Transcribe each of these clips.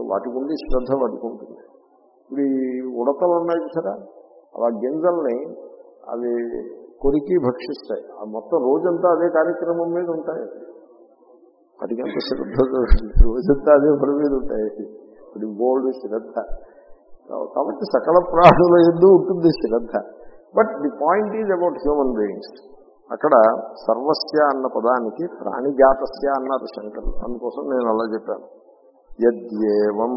So వాటికి ఉంది శ్రద్ధ వాటికి ఉంటుంది. ఇప్పుడు ఈ ఉడతలు ఉన్నాయి చూసారా అలా గింజల్ని అవి కొరికి భక్షిస్తాయి. ఆ మొత్తం రోజంతా అదే కార్యక్రమం మీద ఉంటాయి. వాటికి అంత శ్రద్ధ రోజంతా అదే పని మీద ఉంటాయి. ఇప్పుడు బోల్డ్ శ్రద్ధ. కాబట్టి సకల ప్రాణుల ఎందు ఉంటుంది శ్రద్ధ. But the point is about human beings అక్కడ సర్వస్య అన్న పదానికి ప్రాణిజాతస్య అన్నారు శంకరులు. అందుకోసం నేను అలా చెప్పాను. యద్యేవం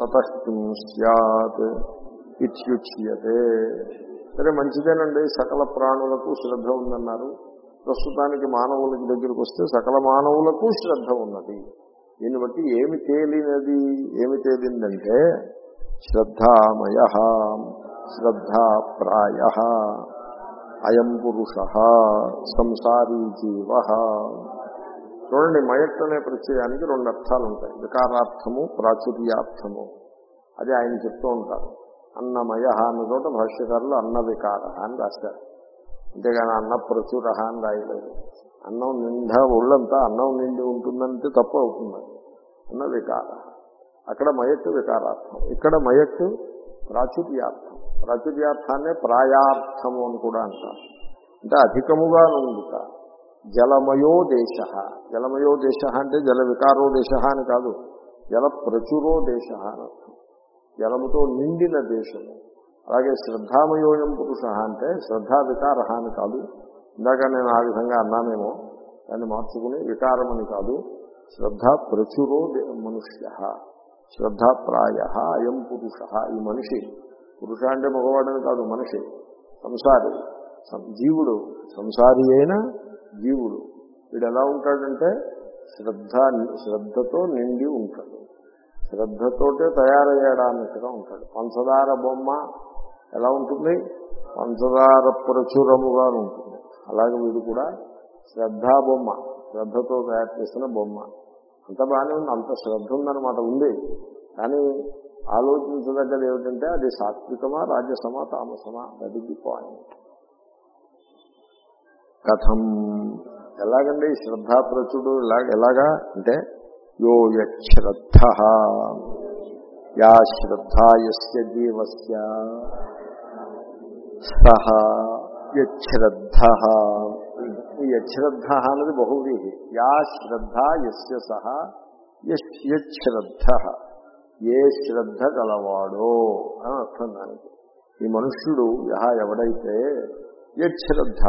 తతకిం సత్ ఇత్యుచ్యతే. సరే మంచిదేనండి. సకల ప్రాణులకు శ్రద్ధ ఉందన్నారు. ప్రస్తుతానికి మానవులకి దగ్గరికి వస్తే సకల మానవులకు శ్రద్ధ ఉన్నది. దీన్ని బట్టి ఏమి తేలినది? ఏమి తేలిందంటే శ్రద్ధామయ శ్రద్ధాప్రాయ. అయం పురుష సంసారీ జీవ చూడండి మయట్ అనే ప్రత్యయానికి రెండు అర్థాలు ఉంటాయి వికారార్థము ప్రాచుర్యార్థము. అది ఆయన చెప్తూ ఉంటారు. అన్నమయ అన్న చోట భాష్యకారులు అన్న వికార అని రాశారు. అంతేగాని అన్న ప్రచుర అని రాయలేదు. అన్నం నిండా ఒళ్ళంతా అన్నం నిండి ఉంటుందంటే తప్పు అవుతుంది అన్న వికార అక్కడ మయట్టు వికారార్థం. ఇక్కడ మయట్టు ప్రాచుర్యార్థం. ప్రాచుర్యార్థాన్నే ప్రాయార్థము అని కూడా అంటారు. అంటే అధికముగా ఉండుట జలమయో దేశ జలమయో దేశ అంటే జల వికారో దేశ అని కాదు జల ప్రచురో దేశ అని జలముతో నిండిన దేశము. అలాగే శ్రద్ధామయోయం పురుష అంటే శ్రద్ధా వికార అని కాదు. ఇందాక నేను ఆ విధంగా అన్నానేమో దాన్ని మార్చుకుని వికారమని కాదు. శ్రద్ధ ప్రచురో మనుష్య. శ్రద్ధాప్రాయ అయం పురుష. ఈ మనిషి పురుష అంటే మగవాడని కాదు మనిషి సంసారి జీవుడు సంసారి అయినా జీవుడు. వీడు ఎలా ఉంటాడంటే శ్రద్ధ శ్రద్ధతో నిండి ఉంటాడు. శ్రద్ధతోటే తయారయ్యాడా అన్నట్టుగా ఉంటాడు. పంచదార బొమ్మ ఎలా ఉంటుంది? పంచదార ప్రచురముగా ఉంటుంది. అలాగే వీడు కూడా శ్రద్ధా బొమ్మ శ్రద్ధతో తయారు చేసిన బొమ్మ. అంత బాగానే ఉంది అంత శ్రద్ధ ఉందన్నమాట ఉంది. కానీ ఆలోచించదగ్గది ఏమిటంటే అది సాత్వికమా రాజసమా తామసమా దట్ ది పాయింట్ కథం. ఎలాగండి శ్రద్ధాప్రచుడు ఎలాగా అంటే యో యశ్రద్ధ యా శ్రద్ధా యస్య జీవస్య. సహ యశ్రద్ధ ఈ యశ్రద్ధ అన్నది బహువ్రీహి యా శ్రద్ధ యస్య సహ యశ్రద్ధ ఏ శ్రద్ధ గలవాడో అని అర్థం దానికి. ఈ మనుష్యుడు యహ ఎవడైతే యశ్రద్ధ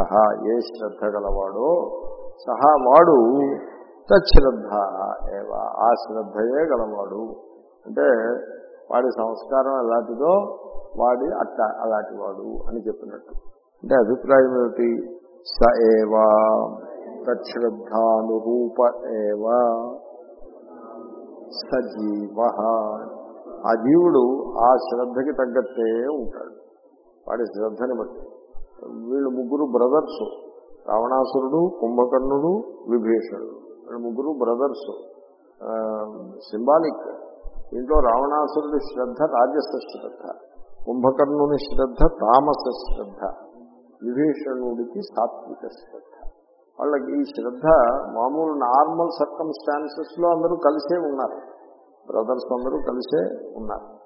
ఏ శ్రద్ధ గలవాడో సహా వాడు తశ్రద్ధ ఏవా ఆ శ్రద్ధయే గలవాడు. అంటే వాడి సంస్కారం ఎలాంటిదో వాడి అట్ట అలాంటి వాడు అని చెప్పినట్టు. అంటే అభిప్రాయం ఏమిటి? స ఏవా తశ్రద్ధానురూప ఏవ సజీవ. ఆ జీవుడు ఆ శ్రద్ధకి తగ్గట్టే ఉంటాడు. వాడి శ్రద్ధని బట్టి. వీళ్ళు ముగ్గురు బ్రదర్స్. రావణాసురుడు కుంభకర్ణుడు విభీషణుడు. వీళ్ళు ముగ్గురు బ్రదర్స్. సింబాలిక్. దీంట్లో రావణాసురుడి శ్రద్ధ రాజస శ్రద్ధ. కుంభకర్ణుని శ్రద్ధ తామస శ్రద్ధ. విభీషణుడికి సాత్విక శ్రద్ధ. వాళ్ళకి ఈ శ్రద్ధ మామూలు నార్మల్ సర్కమ్స్టాన్సెస్లో అందరూ కలిసే ఉన్నారు. బ్రదర్స్ అందరూ కలిసే ఉన్నారు.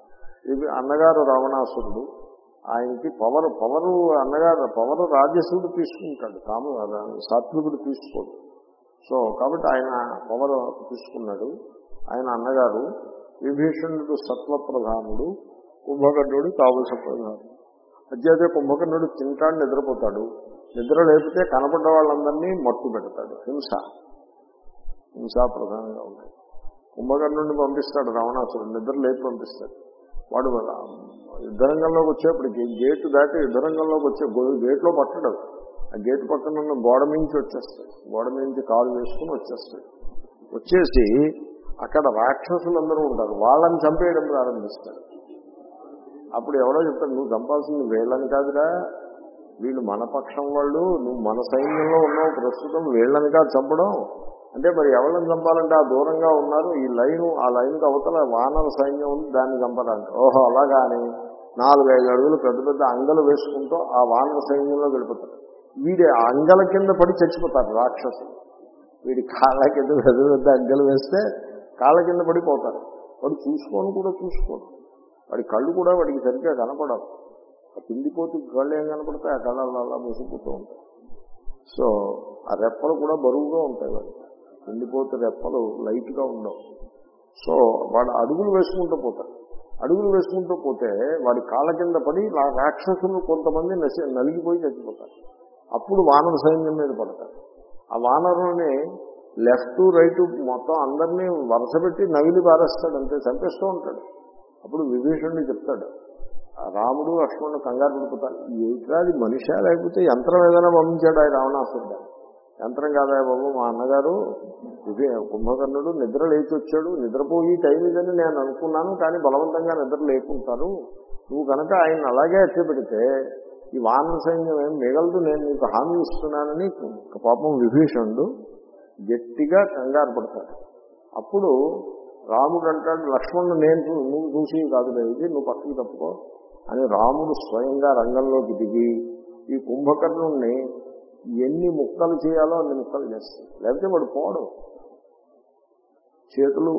ఇది అన్నగారు రావణాసురుడు ఆయనకి పవర్ పవరు అన్నగారు పవర్ రాజసుడు తీసుకుంటాడు కాము సాత్వికుడు తీసుకోడు. సో కాబట్టి ఆయన పవర్ తీసుకున్నాడు. ఆయన అన్నగారు విభీషణుడు సత్వ ప్రధానుడు కుంభకర్ణుడు తామస ప్రధానుడు అదే కుంభకర్ణుడు తింటాడు నిద్రపోతాడు. నిద్ర లేపితే కనపడ్డ వాళ్ళందరినీ మట్టు పెడతాడు. హింస. హింస ప్రధానంగా ఉన్నాయి కుంభకర్ణుడిని పంపిస్తాడు రావణాసురుడు నిద్ర లేపి పంపిస్తాడు. వాడు యుద్ధరంగంలోకి వచ్చేప్పటికి గేటు దాటి యుద్ధరంగంలోకి వచ్చే గేట్లో పట్టడం. ఆ గేటు పక్కన ఉన్న గోడ మించి వచ్చేస్తాడు గోడ మించి కాలు వేసుకుని వచ్చేస్తాడు వచ్చేసి అక్కడ రాక్షసులందరూ ఉంటారు. వాళ్ళని చంపేయడం ప్రారంభిస్తాడు అప్పుడు ఎవరో చెప్తాడు నువ్వు చంపాల్సింది వీళ్ళని కాదురా. వీళ్ళు మన పక్షం వాళ్ళు. నువ్వు మన సైన్యంలో ఉన్నావు. ప్రస్తుతం వీళ్ళని కాదు చంపడం. అంటే మరి ఎవరిని చంపాలంటే ఆ దూరంగా ఉన్నారు ఈ లైన్ ఆ లైన్కి అవతల వానర సైన్యం ఉంది దాన్ని చంపడానికి ఓహో అలాగా అని నాలుగైదు అడుగులు పెద్ద పెద్ద అంగలు వేసుకుంటూ ఆ వానర సైన్యంలో గడిపోతారు. వీడి ఆ అంగల కింద పడి చచ్చిపోతారు రాక్షసులు. వీడి కాళ్ళ కింద పెద్ద పెద్ద అంగలు వేస్తే కాళ్ళ కింద పడిపోతారు. వాడు చూసుకొని కూడా చూసుకోడు. వాడి కళ్ళు కూడా వాడికి సరిగ్గా కనపడవు. ఆ పిండిపోతు కళ్ళు ఏం కనపడతాయి? ఆ కళ్ళల్లో అలా మూసిపోతూ ఉంటాయి. సో ఆ రెప్పలు కూడా బరువుగా ఉంటాయి వాడికి. ఎండిపోతే రెప్పలు లైట్గా ఉండవు. సో వాడు అడుగులు వేసుకుంటూ పోతాడు. అడుగులు వేసుకుంటూ పోతే వాడి కాళ్ళ కింద పడి రాక్షసులు కొంతమంది నసి నలిగిపోయి చచ్చిపోతారు. అప్పుడు వానర సైన్యం మీద పడతారు. ఆ వానరుని లెఫ్ట్ రైట్ మొత్తం అందరినీ వరుస పెట్టి నవిలి పారేస్తాడు అంతే చంపేస్తూ ఉంటాడు. అప్పుడు విభీషణుడు చెప్తాడు రాముడు లక్ష్మణుడు కంగారు పడిపోతారు. ఏది మనిషా? లేకపోతే యంత్రం ఏదైనా పంపించాడు ఆయన రావణాసురుడు? యంత్రం కాదా బాబు? మా అన్నగారు ఇది కుంభకర్ణుడు నిద్ర లేచి వచ్చాడు. నిద్రపోయి టైం ఇదని నేను అనుకున్నాను కానీ బలవంతంగా నిద్ర లేకుంటారు నువ్వు కనుక ఆయన అలాగే అట్టి పెడితే ఈ వానర సైన్యం ఏం మిగలదు నేను నీకు హామీ ఇస్తున్నానని పాపం విభీషణుడు గట్టిగా కంగారు పడతాడు. అప్పుడు రాముడు అంటాడు లక్ష్మణుడు నేను నువ్వు చూసి కాదు ఇది నువ్వు పక్కకి తప్పుకో. అని రాముడు స్వయంగా రంగంలోకి దిగి ఈ కుంభకర్ణుణ్ణి ఎన్ని ముక్కలు చేయాలో అన్ని ముక్కలు చేస్తాడు. లేకపోతే వాడు పోవడం చేతులు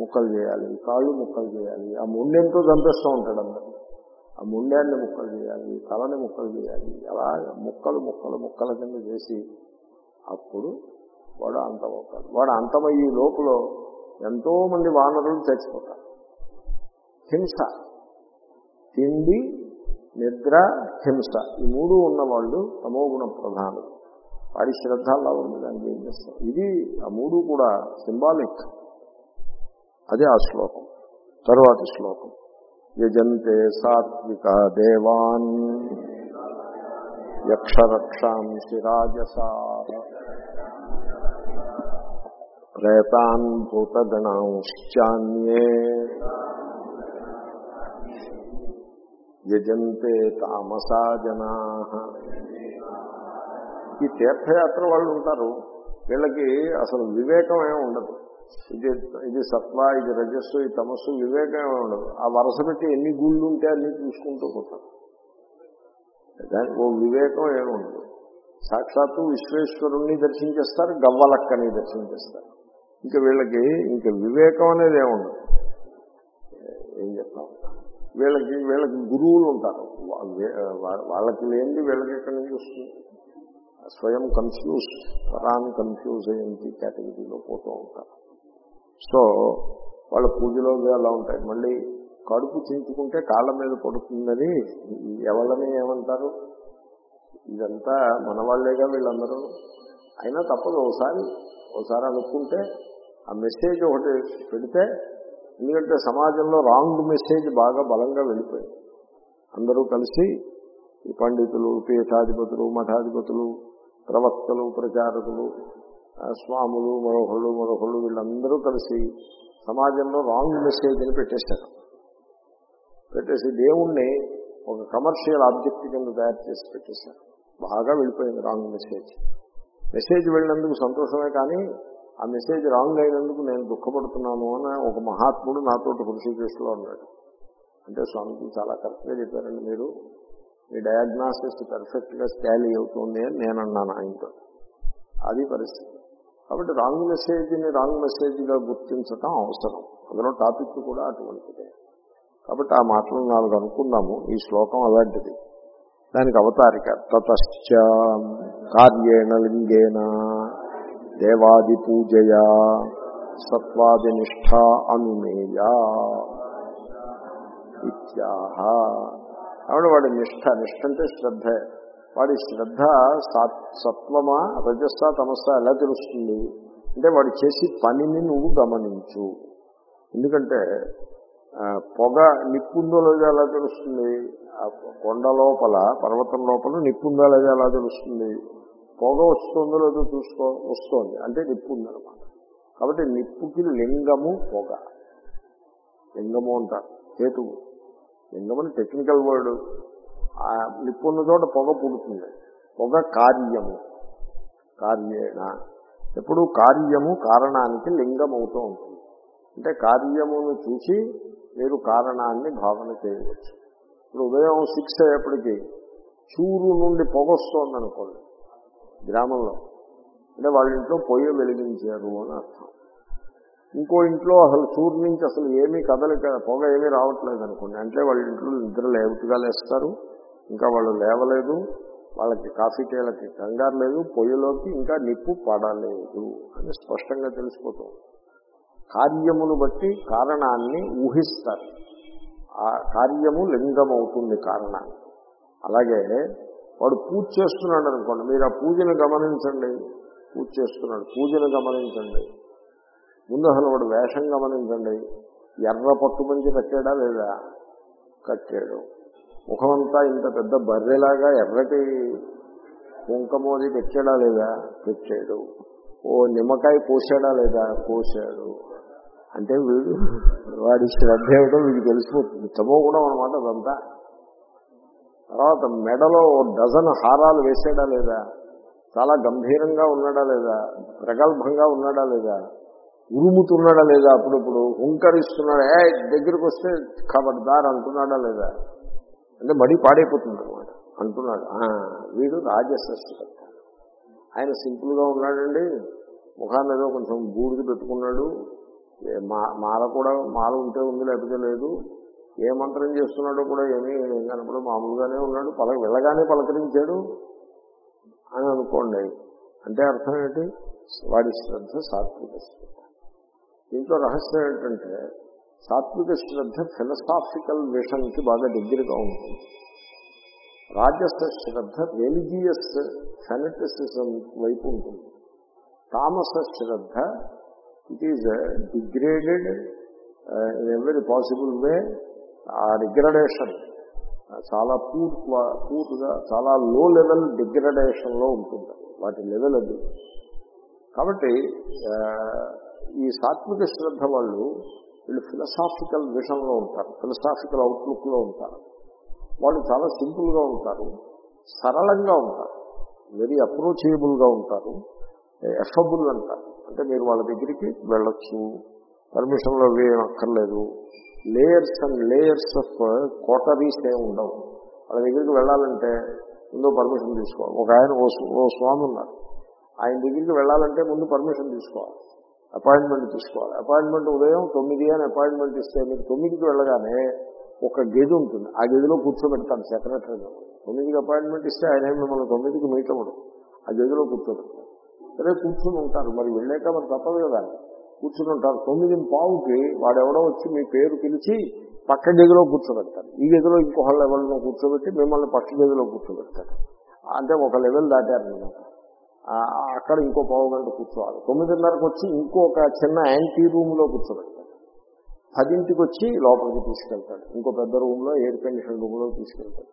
ముక్కలు చేయాలి కాళ్ళు ముక్కలు చేయాలి ఆ ముండెంతో చంపేస్తూ ఉంటాడు అందరు ఆ ముండాన్ని ముక్కలు చేయాలి తలని ముక్కలు చేయాలి అలా ముక్కలు ముక్కలు ముక్కల కింద చేసి అప్పుడు వాడు అంతమవుతాడు. వాడు అంతమయ్యే లోపల ఎంతో మంది వానరులు చచ్చిపోతారు. హింస తిండి నిద్ర హింస ఈ మూడు ఉన్నవాళ్ళు తమోగుణ ప్రధానం వారి శ్రద్ధ అలా ఉంది దానికి ఏం చేస్తారు ఇది ఆ మూడు కూడా సింబాలిక్. అదే ఆ శ్లోకం. తరువాతి శ్లోకం. యజంతే సాత్విక దేవాన్ యక్షరక్షాంసి రాజసా ప్రేతాన్ భూతగణాంశ్చాన్యే యజంతే తామసా జనా. ఈ తీర్థయాత్ర వాళ్ళు ఉంటారు. వీళ్ళకి అసలు వివేకం ఏమి ఉండదు. ఇది ఇది సత్వ ఇది రజస్సు ఈ తమస్సు వివేకం ఏమి ఉండదు. ఆ వరుస పెట్టి ఎన్ని గుళ్ళు ఉంటే అన్ని చూసుకుంటూ పోతారు. దానికి ఓ వివేకం ఏమి ఉండదు. సాక్షాత్తు విశ్వేశ్వరుణ్ణి దర్శించేస్తారు గవ్వలక్కని దర్శించేస్తారు. ఇంకా వీళ్ళకి ఇంకా వివేకం అనేది ఏముండదు ఏం చెప్తాం? వీళ్ళకి వీళ్ళకి గురువులు ఉంటారు. వాళ్ళకి లేనిది వీళ్ళకి ఎక్కడి నుంచి వస్తుంది? స్వయం కన్ఫ్యూజ్ పరాన్ కన్ఫ్యూజ్ అయ్యింది కేటగిరీలో పోతూ ఉంటారు. సో వాళ్ళ పూజలో అలా ఉంటాయి. మళ్ళీ కడుపు చించుకుంటే కాళ్ళ మీద పడుతుందని ఎవరిని ఏమంటారు? ఇదంతా మన వాళ్ళేగా వీళ్ళందరూ. అయినా తప్పదు. ఒకసారి ఒకసారి అనుకుంటే ఆ మెసేజ్ ఒకటి పెడితే ఎందుకంటే సమాజంలో రాంగ్ మెసేజ్ బాగా బలంగా వెళ్ళిపోయింది. అందరూ కలిసి ఈ పండితులు పీఠాధిపతులు మఠాధిపతులు ప్రవక్తలు ప్రచారకులు స్వాములు మరొకళ్ళు మరొకళ్ళు వీళ్ళందరూ కలిసి సమాజంలో రాంగ్ మెసేజ్ అని పెట్టేశారు. పెట్టేసి దేవుణ్ణి ఒక కమర్షియల్ ఆబ్జెక్ట్ కింద తయారు చేసి పెట్టేశారు. బాగా వెళ్ళిపోయింది రాంగ్ మెసేజ్ మెసేజ్ వెళ్ళినందుకు సంతోషమే కానీ ఆ మెసేజ్ రాంగ్ అయినందుకు నేను దుఃఖపడుతున్నాను అని ఒక మహాత్ముడు నాతో హృషికేశ్లో అన్నాడు అంటే స్వామికి చాలా కరెక్ట్గా చెప్పారండి మీరు. మీ డయాగ్నాసిస్ పర్ఫెక్ట్గా స్టాలీ అవుతుంది అని నేను అన్నాను ఆయనతో. అది పరిస్థితి. కాబట్టి రాంగ్ మెసేజ్ని రాంగ్ మెసేజ్గా గుర్తించటం అవసరం. అందులో టాపిక్ కూడా అటువంటిదే. కాబట్టి ఆ మాటలు నాలుగు అనుకున్నాము ఈ శ్లోకం అలాంటిది. దానికి అవతారిక. తతశ్చ కార్యేణ లింగేన దేవాది పూజయా సత్వాది నిష్ఠ అనుమేయ ఇత్యాహ. కాబట్టి వాడి నిష్ఠ నిష్ఠ అంటే శ్రద్ధ. వాడి శ్రద్ధ సాత్- సత్వమా రజస్స తమస్స ఎలా తెలుస్తుంది? అంటే వాడు చేసి పనిని నువ్వు గమనించు. ఎందుకంటే పొగ నిప్పుందో లేదో ఎలా తెలుస్తుంది? కొండ లోపల పర్వతం లోపల నిప్పుందో లేదో ఎలా తెలుస్తుంది? పొగ వస్తుందో లేదో చూసుకో వస్తోంది. అంటే నిప్పు ఉందన్నమాట. కాబట్టి నిప్పుకి లింగము పొగ. లింగము అంటారు. హేతువు. లింగమని టెక్నికల్ వర్డ్ నిప్పు ఉన్న చోట పొగ పుడుతుంది. పొగ కార్యము. కార్యేణ. ఎప్పుడు కార్యము కారణానికి లింగం అవుతూ ఉంటుంది. అంటే కార్యమును చూసి మీరు కారణాన్ని భావన చేయవచ్చు. ఇప్పుడు ఉదయం సిక్స్ అయ్యేప్పటికీ చూరు నుండి పొగ వస్తోంది అనుకోండి గ్రామంలో. అంటే వాళ్ళ ఇంట్లో పొయ్యి వెలిగించారు అని అర్థం. ఇంకో ఇంట్లో అసలు సూర్యు నుంచి అసలు ఏమీ కదలిక పొగ ఏమీ రావట్లేదు అనుకోండి. అంటే వాళ్ళ ఇంట్లో నిద్ర లేవుట్గా లేస్తారు ఇంకా వాళ్ళు లేవలేదు వాళ్ళకి కాఫీ టీలకి కంగారు లేదు పొయ్యిలోకి ఇంకా నిప్పు పడలేదు అని స్పష్టంగా తెలిసిపోతాం కార్యమును బట్టి కారణాన్ని ఊహిస్తారు. ఆ కార్యము లింగం అవుతుంది కారణాన్ని. అలాగే వాడు పూజ చేస్తున్నాడు అనుకోండి. మీరు ఆ పూజను గమనించండి. పూజ చేస్తున్నాడు. పూజను గమనించండి. ముందు అసలు వాడు వేషం గమనించండి. ఎర్ర పట్టు మంచి కట్టాడా లేదా? కట్టాడు. ముఖమంతా ఇంత పెద్ద బర్రెలాగా ఎర్రటి కుంకమోది పెట్టాడా లేదా? పెట్టాడు. ఓ నిమ్మకాయ కోసాడా లేదా? కోసాడు అంటే వీడు వాడి శ్రద్ధ ఏమిటో వీడికి తెలిసిపోతుంది. తమో కూడా అనమాట అదంతా. తర్వాత మెడలో ఓ డజన్ హారాలు వేసాడా లేదా? చాలా గంభీరంగా ఉన్నాడా లేదా? ప్రగల్భంగా ఉన్నాడా లేదా? ఉరుముతున్నాడా లేదా అప్పుడప్పుడు? హుంకరిస్తున్నాడా? ఏ దగ్గరికి వస్తే ఖబర్దార్ అంటున్నాడా లేదా? అంటే మడి పాడైపోతుంది అనమాట అంటున్నాడు వీడు రాజశ్రేష్ఠ ఆయన సింపుల్గా ఉన్నాడండి. ముఖాన్ని ఏదో కొంచెం బూడిద పెట్టుకున్నాడు. మా- మాల కూడా మాల ఉంటే ఉంది లేకపోతే లేదు. ఏ మంత్రం చేస్తున్నాడో కూడా ఏమీ కనపడు మామూలుగానే ఉన్నాడు. పల వెళ్ళగానే పలకరించాడు అని అనుకోండి. అంటే అర్థం ఏంటి? వాడి శ్రద్ధ సాత్విక శ్రద్ధ. దీంట్లో రహస్యం ఏంటంటే సాత్విక శ్రద్ధ ఫిలసాఫికల్ విషన్కి బాగా దగ్గరగా ఉంటుంది. రాజస శ్రద్ధ రిలీజియస్ ఫెనటిసిజం వైపు ఉంటుంది. తామస శ్రద్ధ it is degraded in every possible way ఆ డిగ్రడేషన్ చాలా పూర్ పూర్తిగా చాలా లో లెవెల్ డిగ్రడేషన్లో ఉంటుంది. వాటి లెవెల్ అది. కాబట్టి ఈ సాత్విక శ్రద్ధ వాళ్ళు వీళ్ళు ఫిలసాఫికల్ విషన్లో ఉంటారు. ఫిలసాఫికల్ అవుట్లుక్లో ఉంటారు. వాళ్ళు చాలా సింపుల్గా ఉంటారు. సరళంగా ఉంటారు. వెరీ అప్రోచబుల్గా ఉంటారు. ఎఫబుల్ అంటారు. అంటే మీరు వాళ్ళ దగ్గరికి వెళ్ళొచ్చు. పర్మిషన్లో అవి అక్కర్లేదు layers and layers of coteries ఏమి ఉండవు. వాళ్ళ దగ్గరికి వెళ్ళాలంటే ముందు పర్మిషన్ తీసుకోవాలి. ఒక ఆయన ఓ ఓ స్వామి ఉన్నారు. ఆయన దగ్గరికి వెళ్ళాలంటే ముందు పర్మిషన్ తీసుకోవాలి. అపాయింట్మెంట్ తీసుకోవాలి. అపాయింట్మెంట్ ఉదయం తొమ్మిది అని అపాయింట్మెంట్ ఇస్తే మీరు తొమ్మిదికి వెళ్ళగానే ఒక గది ఉంటుంది. ఆ గదిలో కూర్చోబెడతాను సెక్రటరీ తొమ్మిదికి అపాయింట్మెంట్ ఇస్తే ఆయన మిమ్మల్ని తొమ్మిదికి మీట్ అవ్వడు. ఆ గదిలో కూర్చోబెడతారు. సరే కూర్చొని ఉంటారు. మరి వెళ్ళాక మరి తప్పదు కదా. కూర్చుని ఉంటారు తొమ్మిది పావుకి వాడెవడో వచ్చి మీ పేరు పిలిచి పక్క గదిలో కూర్చోబెడతారు. ఈ గదిలో ఇంకొక ఎవరినో కూర్చోబెట్టి మిమ్మల్ని పక్క గదిలో కూర్చోబెడతారు. అంటే ఒక లెవెల్ దాటారనమాట. అక్కడ ఇంకో పావు గంట కూర్చోవాలి. తొమ్మిదిన్నరకు వచ్చి ఇంకొక చిన్న యాంటీ రూమ్లో కూర్చోబెడతారు. పదింటికి వచ్చి లోపలికి తీసుకెళ్తాడు. ఇంకో పెద్ద రూమ్లో ఎయిర్ కండిషన్ రూమ్లో తీసుకెళ్తాడు.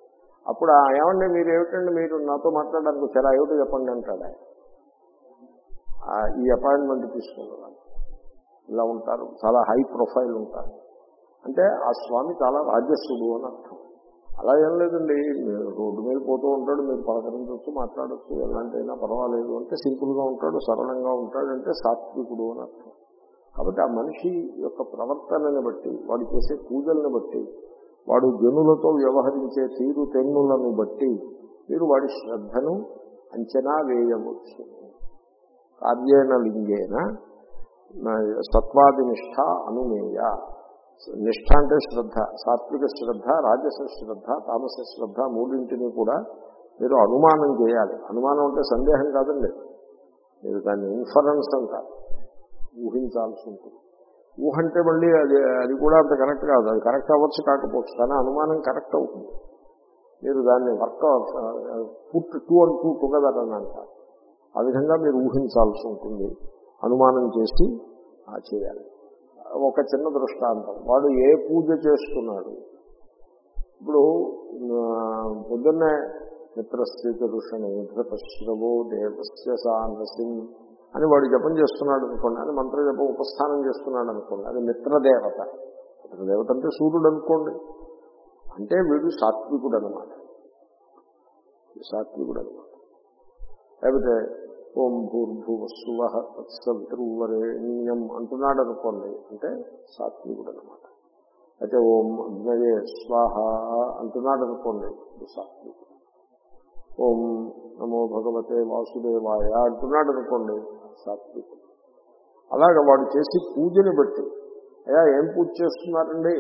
అప్పుడు ఏమండి మీరు ఏమిటండి మీరు నాతో మాట్లాడడానికి చాలా ఏమిటో చెప్పండి అంటాడు ఈ అపాయింట్మెంట్ తీసుకుంటున్నాను. ఇలా ఉంటారు. చాలా హై ప్రొఫైల్ ఉంటారు. అంటే ఆ స్వామి చాలా రాజస్సుడు అని అర్థం. అలా ఏం లేదండి. రోడ్డు మీద పోతూ ఉంటాడు మీరు పలకరించవచ్చు మాట్లాడచ్చు ఎలాంటైనా పర్వాలేదు అంటే సింపుల్గా ఉంటాడు సరళంగా ఉంటాడు అంటే సాత్వికుడు అని అర్థం. కాబట్టి ఆ మనిషి యొక్క ప్రవర్తనని బట్టి వాడు చేసే పూజల్ని బట్టి వాడు జనులతో వ్యవహరించే తీరు తెన్నులను బట్టి మీరు వాడి శ్రద్ధను అంచనా వేయవచ్చు. కార్యేణ లింగేన సత్వాది నిష్ఠ అనుమేయ. నిష్ట అంటే శ్రద్ధ సాత్విక శ్రద్ధ రాజస శ్రద్ధ తామస శ్రద్ధ మూడింటిని కూడా మీరు అనుమానం చేయాలి. అనుమానం అంటే సందేహం కాదండి. మీరు దాన్ని ఇన్ఫరెన్స్ అంటారు ఊహించాల్సి ఉంటుంది. ఊహ అంటే మళ్ళీ అది అది కూడా అంత కరెక్ట్ కాదు. అది కరెక్ట్ అవ్వచ్చు కాకపోవచ్చు కానీ అనుమానం కరెక్ట్ అవుతుంది. మీరు దాన్ని work put two and two together అని అంటారు. ఆ విధంగా మీరు ఊహించాల్సి ఉంటుంది. అనుమానం చేసి చేయాలి. ఒక చిన్న దృష్టాంతం. వాడు ఏ పూజ చేస్తున్నాడు? ఇప్పుడు పొద్దున్నే మిత్రస్థిత ఋషణి ధృతశ్రవో దేవస్య సానసిం అని వాడు జపం చేస్తున్నాడు అనుకోండి అని మంత్ర జపం ఉపస్థానం చేస్తున్నాడు అనుకోండి అది మిత్రదేవత. మిత్రదేవత అంటే సూర్యుడు అనుకోండి. అంటే వీడు సాత్వికుడు అనమాట సాత్వికుడు అనమాట లేకపోతే ఓం భూర్భువస్సువ తత్సవితృవరేణ్యం అంటున్నాడు అనుకోండి అంటే సాత్వికుడు అనమాట అయితే ఓం అగ్నయే స్వాహ అంటున్నాడు అనుకోండి సాత్వికుడు. ఓం నమో భగవతే వాసుదేవాయ అంటున్నాడు అనుకోండి సాత్వికుడు. అలాగ వాడు చేసి పూజని బట్టి అయ్యా ఏం పూజ చేస్తున్నారండి?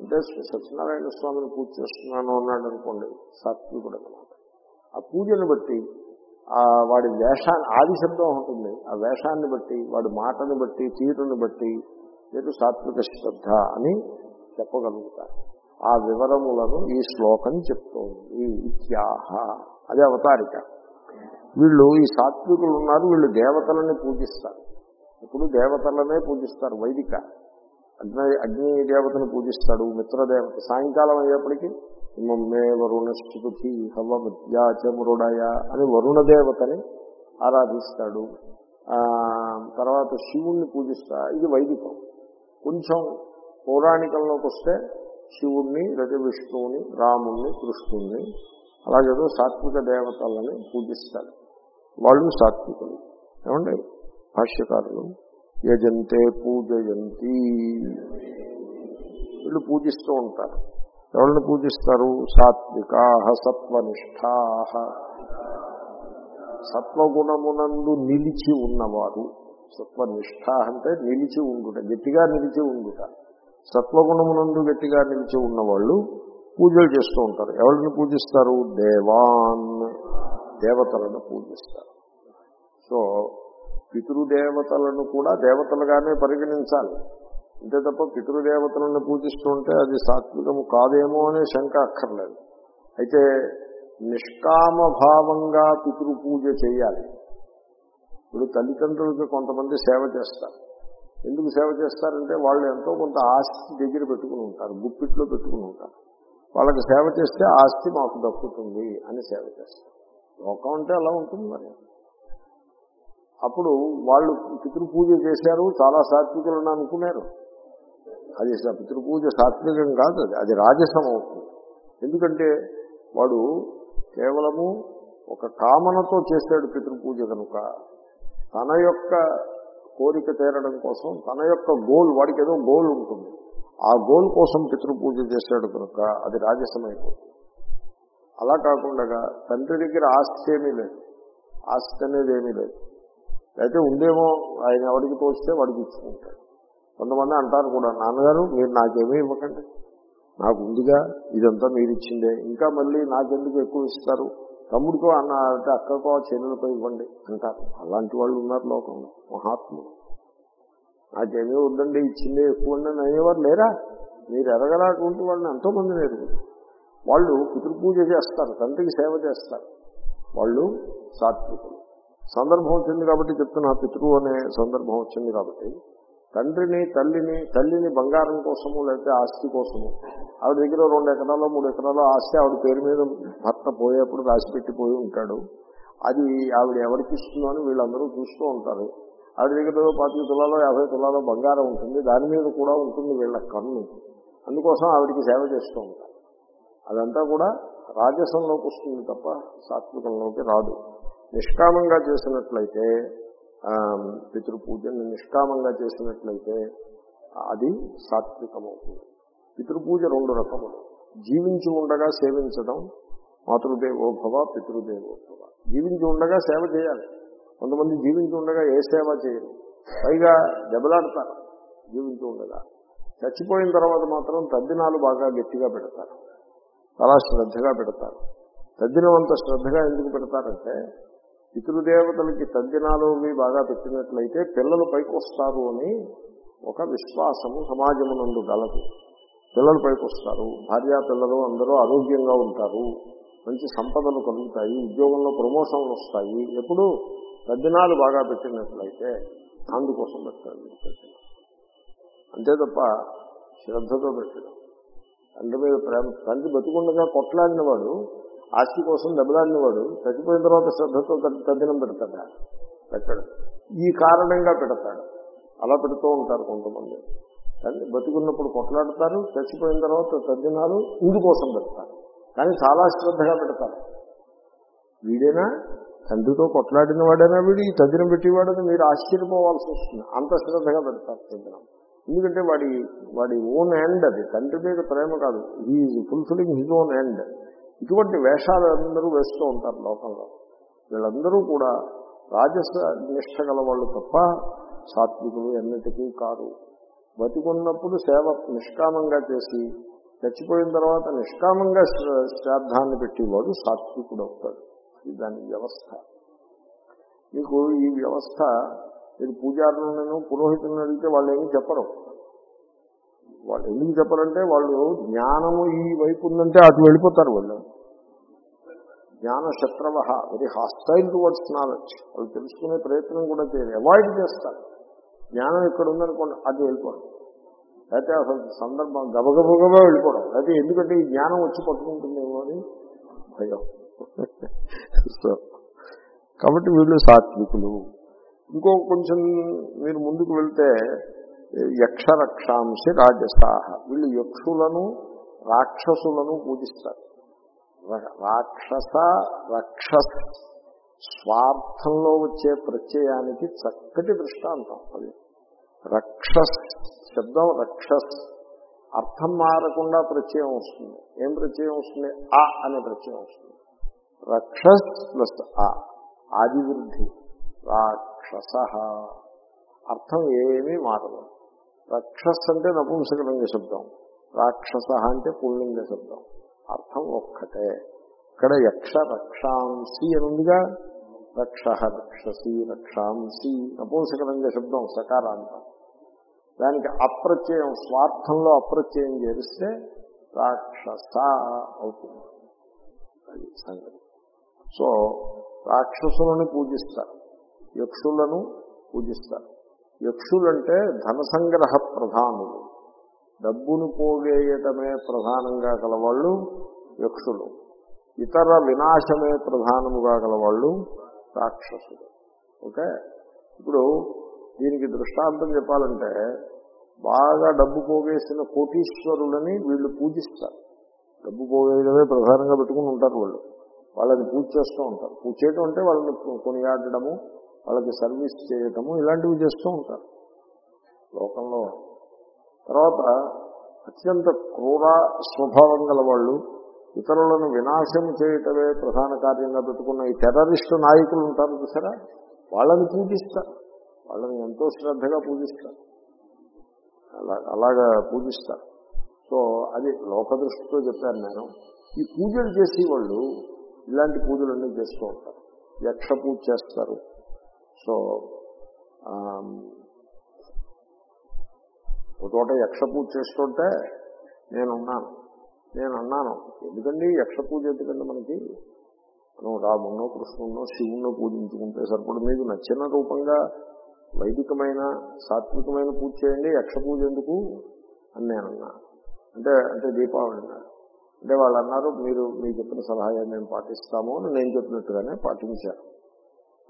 అంటే సత్యనారాయణ స్వామిని పూజ చేస్తున్నాను అన్నాడు అనుకోండి సాత్వికుడు అనమాట ఆ పూజను బట్టి వాడి వేషాన్ని ఆది శబ్దం ఉంటుంది ఆ వేషాన్ని బట్టి వాడి మాటని బట్టి తీరుని బట్టి మీరు సాత్విక శ్రద్ధ అని చెప్పగలుగుతారు. ఆ వివరములను ఈ శ్లోకం చెప్తోంది. ఇత్యాహ. అదే అవతారిక. వీళ్ళు ఈ సాత్వికులు ఉన్నారు వీళ్ళు దేవతలని పూజిస్తారు. ఇప్పుడు దేవతలనే పూజిస్తారు వైదిక. అగ్ని అగ్ని దేవతను పూజిస్తాడు మిత్రదేవత. సాయంకాలం అయ్యేప్పటికీ మే వరుణ స్థుతి హవ మృడయ అని వరుణ దేవతని ఆరాధిస్తాడు తర్వాత శివుణ్ణి పూజిస్తా. ఇది వైదికం. కొంచెం పౌరాణికంలోకి వస్తే శివుణ్ణి రజ విష్ణువుని రాముణ్ణి కృష్ణుణ్ణి అలాగేదో సాత్విక దేవతలని పూజిస్తారు. వాళ్ళు సాత్వికులు. ఏమండి? భాష్యకారులు. యజంతే పూజయంతి. వీళ్ళు పూజిస్తూ ఉంటారు. ఎవరిని పూజిస్తారు? సాత్వికా సత్వనిష్టా సత్వగుణమునందు నిలిచి ఉన్నవారు సత్వనిష్ట అంటే నిలిచి ఉండుట గట్టిగా నిలిచి ఉండుట. సత్వగుణమునందు గట్టిగా నిలిచి ఉన్నవాళ్ళు పూజలు చేస్తూ ఉంటారు. ఎవరిని పూజిస్తారు? దేవాన్ దేవతలను పూజిస్తారు. సో పితృదేవతలను కూడా దేవతలుగానే పరిగణించాలి. అంతే తప్ప పితృదేవతలను పూజిస్తుంటే అది సాత్వికము కాదేమో అనే శంక అక్కర్లేదు. అయితే నిష్కామ భావంగా పూజ చేయాలి. ఇప్పుడు తల్లిదండ్రులకి కొంతమంది సేవ చేస్తారు. ఎందుకు సేవ చేస్తారంటే వాళ్ళు ఎంతో కొంత ఆస్తి దగ్గర పెట్టుకుని ఉంటారు గుప్పిట్లో పెట్టుకుని ఉంటారు. వాళ్ళకి సేవ చేస్తే ఆస్తి మాకు దక్కుతుంది అని సేవ చేస్తారు. లోకం అంటే అలా ఉంటుంది మరి. అప్పుడు వాళ్ళు పితృపూజ చేశారు చాలా సాత్వికులను అనుకున్నారు. అది పితృపూజ సాత్వికం కాదు అది. అది రాజసం అవుతుంది. ఎందుకంటే వాడు కేవలము ఒక కామనతో చేశాడు పితృపూజ కనుక తన యొక్క కోరిక తీరడం కోసం తన యొక్క గోల్ వాడికి ఏదో గోల్ ఉంటుంది. ఆ గోల్ కోసం పితృపూజ చేశాడు కనుక అది రాజసమైపోతుంది అలా కాకుండా తండ్రి దగ్గర ఆస్తి ఏమీ లేదు. ఆస్తి అనేది ఏమీ లేదు. అయితే ఉందేమో ఆయన ఎవరికి తోస్తే వాడికి ఇచ్చుకుంటాడు. కొంతమంది అంటారు కూడా నాన్నగారు మీరు నాకేమీ ఇవ్వకండి. నాకు ఉందిగా ఇదంతా మీరు ఇచ్చిందే ఇంకా మళ్ళీ నాకెందుకు ఎక్కువ ఇస్తారు? తమ్ముడికో అన్న అంటే అక్కకో చెల్లెలకో ఇవ్వండి అంటారు. అలాంటి వాళ్ళు ఉన్నారు లోకంలో. మహాత్ములు. నాకేమీ వద్దండి ఇచ్చిందే ఎక్కువ ఉండండి అనేవారు లేరా? మీరు ఎరగలాంటి వాళ్ళని? ఎంతోమంది లేరు. వాళ్ళు పితృపూజ చేస్తారు తండ్రికి సేవ చేస్తారు. వాళ్ళు సాత్వికులు. సందర్భం వచ్చింది కాబట్టి చెప్తున్నా పితృ అనే సందర్భం వచ్చింది కాబట్టి తండ్రిని తల్లిని తల్లిని బంగారం కోసము లేకపోతే ఆస్తి కోసము ఆవిడ దగ్గర రెండు ఎకరాలు మూడు ఎకరాలు ఆస్తి ఆవిడ పేరు మీద భర్త పోయేప్పుడు రాసి పెట్టిపోయి ఉంటాడు. అది ఆవిడ ఎవరికి ఇస్తుందో అని వీళ్ళందరూ చూస్తూ ఉంటారు. ఆవిడ దగ్గర పాతిక తులాలో యాభై తులాలో బంగారం ఉంటుంది. దాని మీద కూడా ఉంటుంది వీళ్ళ కన్ను. అందుకోసం ఆవిడికి సేవ చేస్తూ ఉంటారు. అదంతా కూడా రాజసంలోకి వస్తుంది తప్ప సాత్వికంలోకి రాదు. నిష్కామంగా చేసినట్లయితే పితృపూజని నిష్కామంగా చేసినట్లయితే అది సాత్వికమవుతుంది. పితృపూజ రెండు రకములు. జీవించి ఉండగా సేవించడం మాతృదేవోభవ పితృదేవోభవ. జీవించి ఉండగా సేవ చేయాలి. కొంతమంది జీవించి ఉండగా ఏ సేవ చేయరు. పైగా దెబ్బలాడతారు జీవించి ఉండగా. చచ్చిపోయిన తర్వాత మాత్రం తద్దినాలు బాగా గట్టిగా పెడతారు. చాలా శ్రద్ధగా పెడతారు. తద్దినం అంత శ్రద్ధగా ఎందుకు పెడతారంటే పితృదేవతలకి తద్దినాలు బాగా పెట్టినట్లయితే పిల్లలు పైకి వస్తారు అని ఒక విశ్వాసము సమాజమునందు గలదు. పిల్లలు పైకి వస్తారు భార్యా పిల్లలు అందరూ ఆరోగ్యంగా ఉంటారు. మంచి సంపదలు కలుగుతాయి. ఉద్యోగంలో ప్రమోషన్లు వస్తాయి. ఎప్పుడు తద్దినాలు బాగా పెట్టినట్లయితే అందుకోసం పెట్టాలి అంతే తప్ప శ్రద్ధతో పెట్టడం. తండ్రి మీద ప్రేమ తండ్రి బతుకుండగా కొట్లాడినవాడు ఆస్తి కోసం దెబ్బలాడినవాడు చచ్చిపోయిన తర్వాత శ్రద్ధతో తద్దినం పెడతాడా? పెట్టడు. ఈ కారణంగా పెడతాడు. అలా పెడుతూ ఉంటారు కొంతమంది. కానీ బతుకున్నప్పుడు కొట్లాడతారు చచ్చిపోయిన తర్వాత తద్దినాలు ఇందుకోసం పెడతారు. కానీ చాలా శ్రద్ధగా పెడతారు. వీడైనా? తండ్రితో కొట్లాడిన వాడైనా వీడు? ఈ తద్దినం పెట్టేవాడని మీరు ఆశ్చర్యపోవాల్సి వస్తుంది. అంత శ్రద్ధగా పెడతారు తద్దినం. ఎందుకంటే వాడి వాడి ఓన్ ఎండ్ అది. తండ్రి మీద ప్రేమ కాదు. He fulfilling his own end. ఇటువంటి వేషాలు అందరూ వేస్తూ ఉంటారు లోకంలో. వీళ్ళందరూ కూడా రాజస నిష్ట గల వాళ్ళు తప్ప సాత్వికులు ఎన్నిటికీ కారు. బతికున్నప్పుడు సేవ నిష్కామంగా చేసి చచ్చిపోయిన తర్వాత నిష్కామంగా శ్రాద్ధాన్ని పెట్టేవాడు సాత్వికుడు అవుతాడు. ఇది దాని వ్యవస్థ. మీకు ఈ వ్యవస్థ మీరు పూజారులను పురోహితులను అడిగితే వాళ్ళు ఏమీ చెప్పరు. వాళ్ళు ఎందుకు చెప్పరంటే వాళ్ళు జ్ఞానము ఈ వైపు ఉందంటే అటు వెళ్ళిపోతారు వాళ్ళు. జ్ఞాన శత్రవ వెరీ హాస్టైల్ టువర్డ్స్ నాలెడ్జ్ వాళ్ళు తెలుసుకునే ప్రయత్నం కూడా చేయరు. అవాయిడ్ చేస్తారు. జ్ఞానం ఇక్కడ ఉందనుకోండి అది వెళ్ళిపోవడం అయితే అసలు సందర్భం గబగబగబా వెళ్ళిపోవడం అయితే ఎందుకంటే ఈ జ్ఞానం వచ్చి పట్టుకుంటుందేమో అని భయం. సో కాబట్టి వీళ్ళు సాత్వికులు. ఇంకో కొంచెం మీరు ముందుకు వెళ్తే యక్షరక్షాంసి రాజసాహ వీళ్ళు యక్షులను రాక్షసులను పూజిస్తారు. రాక్షస రక్షస్ స్వార్థంలో వచ్చే ప్రత్యయానికి చక్కటి దృష్టాంతం అది. రక్షస్ శబ్దం రక్షస్ అర్థం మారకుండా ప్రత్యయం వస్తుంది. ఏం ప్రత్యయం వస్తుంది? ఆ అనే ప్రత్యయం వస్తుంది. రక్షస్ ప్లస్ ఆ ఆదివృద్ధి రాక్షస. అర్థం ఏమీ మారదు. రాక్షస్ అంటే నపుంసకలింగ శబ్దం. రాక్షస అంటే పుల్లింగ శబ్దం. అర్థం ఒక్కటే. ఇక్కడ యక్ష రక్షాంసి అని ఉందిగా. రక్ష రక్షసి రక్షాంసి నపుంసకలింగ శబ్దం సకారాంతం. దానికి అప్రత్యయం స్వార్థంలో అప్రత్యయం చేస్తే రాక్షస అవుతుంది. అది సంగతి. సో రాక్షసులను పూజిస్తారు. యక్షులను పూజిస్తారు. యక్షులంటే ధన సంగ్రహ ప్రధానులు డబ్బును పోగేయటమే ప్రధానంగా గలవాళ్ళు యక్షులు. ఇతర వినాశమే ప్రధానముగా గలవాళ్ళు రాక్షసులు. ఓకే? ఇప్పుడు దీనికి దృష్టాంతం చెప్పాలంటే బాగా డబ్బు పోగేసిన కోటీశ్వరులని వీళ్ళు పూజిస్తారు. డబ్బు పోగేయడమే ప్రధానంగా పెట్టుకుని ఉంటారు వాళ్ళు. వాళ్ళని పూజ చేస్తూ ఉంటారు. పూజ చేయడం అంటే వాళ్ళని కొనియాడము వాళ్ళకి సర్వీస్ చేయటము ఇలాంటివి చేస్తూ ఉంటారు. లోకంలో తర్వాత అత్యంత క్రూర స్వభావం గల వాళ్ళు ఇతరులను వినాశం చేయటమే ప్రధాన కార్యంగా పెట్టుకున్న ఈ టెర్రరిస్టు నాయకులు ఉంటారు చూసారా? వాళ్ళని పూజిస్తారు. వాళ్ళని ఎంతో శ్రద్ధగా పూజిస్తారు. అలా అలాగా పూజిస్తారు. సో అది లోక దృష్టితో చెప్పాను నేను. ఈ పూజలు చేసి వాళ్ళు ఇలాంటి పూజలన్నీ చేస్తూ ఉంటారు. యక్ష పూజ చేస్తారు. సో ఒక చోట యక్ష పూజ చేస్తుంటే నేనున్నాను. నేను అన్నాను ఎందుకండి యక్ష పూజ ఎందుకంటే మనకి? మనం రామున్నో కృష్ణున్నో శివుణ్ణో పూజించుకుంటే సరిపడు. మీకు నచ్చిన రూపంగా వైదికమైన సాత్వికమైన పూజ చేయండి యక్ష పూజ ఎందుకు? అని నేను అంటే అంటే దీపావళి అన్నారు. అంటే వాళ్ళు అన్నారు మీరు మీరు చెప్పిన సలహా మేము పాటిస్తాము అని నేను చెప్పినట్టుగానే పాటించాను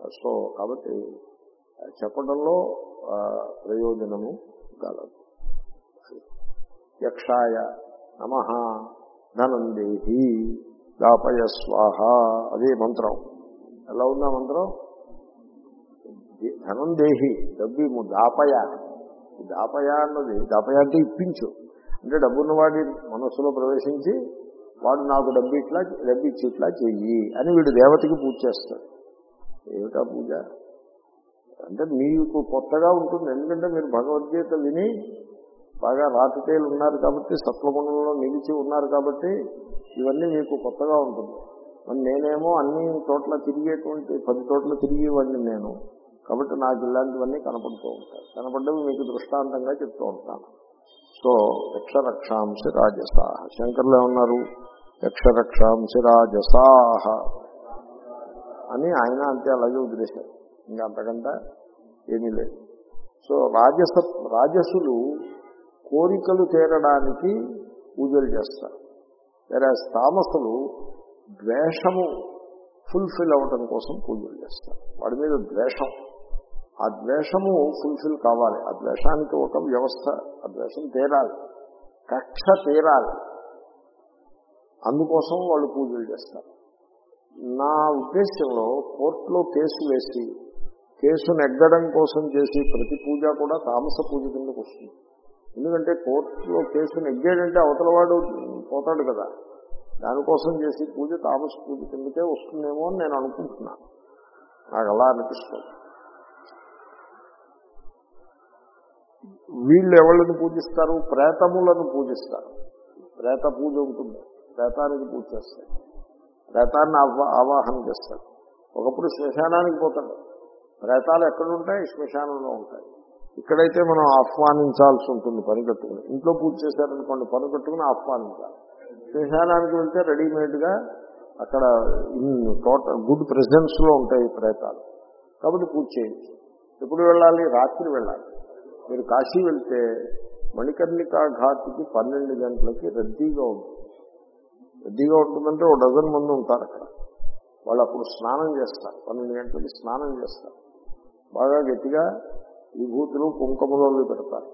సో కాబట్టి చెప్పడంలో ప్రయోజనము కలదు. యక్షాయ నమ ధనందేహి దాపయ స్వాహ అదే మంత్రం. ఎలా ఉందా మంత్రం? ధనం దేహి డబ్బు దాపయ. దాపయ అన్నది దాపయ అంటే ఇప్పించు. అంటే డబ్బున్న వాడి మనస్సులో ప్రవేశించి వాడు నాకు డబ్బు ఇట్లా డబ్బు ఇచ్చి ఇట్లా చెయ్యి అని వీడు దేవతకి పూజ చేస్తాడు. ఏమిటా పూజ? అంటే మీకు కొత్తగా ఉంటుంది. ఎందుకంటే మీరు భగవద్గీత విని బాగా రాతికేలు ఉన్నారు కాబట్టి సత్వగుణంలో నిలిచి ఉన్నారు కాబట్టి ఇవన్నీ మీకు కొత్తగా ఉంటుంది. మరి నేనేమో అన్ని చోట్ల తిరిగేటువంటి పది చోట్ల తిరిగేవాడిని నేను. కాబట్టి నాకు ఇలాంటివన్నీ కనపడుతూ ఉంటాయి. కనపడ్డవి మీకు దృష్టాంతంగా చెప్తూ ఉంటాను. సో యక్షరక్షాంశ రాజసాహ శంకర్లు ఏమన్నారు? యక్షరక్షాంశ రాజసాహ అని ఆయన అంతే అలాగే వదిలేశారు ఇంకా అంతకంటే ఏమీ లేదు. సో రాజస రాజసులు కోరికలు తీరడానికి పూజలు చేస్తారు. వేరే తామసులు ద్వేషము ఫుల్ఫిల్ అవ్వటం కోసం పూజలు చేస్తారు. వాడి మీద ద్వేషం. ఆ ద్వేషము ఫుల్ఫిల్ కావాలి. ఆ ద్వేషానికి ఒక వ్యవస్థ ఆ ద్వేషం తీరాలి. కక్ష తీరాలి. అందుకోసం వాళ్ళు పూజలు చేస్తారు. నా ఉద్దేశంలో కోర్టులో కేసు వేసి కేసు నెగ్గడం కోసం చేసి ప్రతి పూజ కూడా తామస పూజ కిందకు వస్తుంది. ఎందుకంటే కోర్టులో కేసు నెగ్గాడంటే అవతలవాడు పోతాడు కదా. దానికోసం చేసి పూజ తామస పూజ కిందకే వస్తుందేమో అని నేను అనుకుంటున్నాను నాకు అలా అనిపిస్తుంది. వీళ్ళు ఎవళ్ళని పూజిస్తారు? ప్రేతములను పూజిస్తారు. ప్రేత పూజ ఉంటుంది. ప్రేతానికి పూజ చేస్తారు. ప్రేతాన్ని ఆవాహన చేస్తాడు. ఒకప్పుడు శ్మశానానికి పోతాడు. ప్రేతాలు ఎక్కడుంటాయి? శ్మశానంలో ఉంటాయి. ఇక్కడైతే మనం ఆహ్వానించాల్సి ఉంటుంది పని కట్టుకుని ఇంట్లో పూజ చేశారనుకోండి పని కట్టుకుని ఆహ్వానించాలి. శ్మశానానికి వెళ్తే రెడీమేడ్గా అక్కడ టోటల్ గుడ్ ప్రెసెన్స్లో ఉంటాయి ప్రేతాలు. కాబట్టి పూజ చేయొచ్చు ఎప్పుడు వెళ్ళాలి? రాత్రి వెళ్ళాలి. మీరు కాశీ వెళ్తే మణికర్ణికా ఘాట్కి పన్నెండు గంటలకి రద్దీగా ఉంటుంది. రద్దీగా ఉంటుందంటే ఒక డజన్ మంది ఉంటారు అక్కడ. వాళ్ళు అప్పుడు స్నానం చేస్తారు. పన్నెండు గంటలకి స్నానం చేస్తారు. బాగా గట్టిగా విభూతులు కుంకుమలు పెడతారు.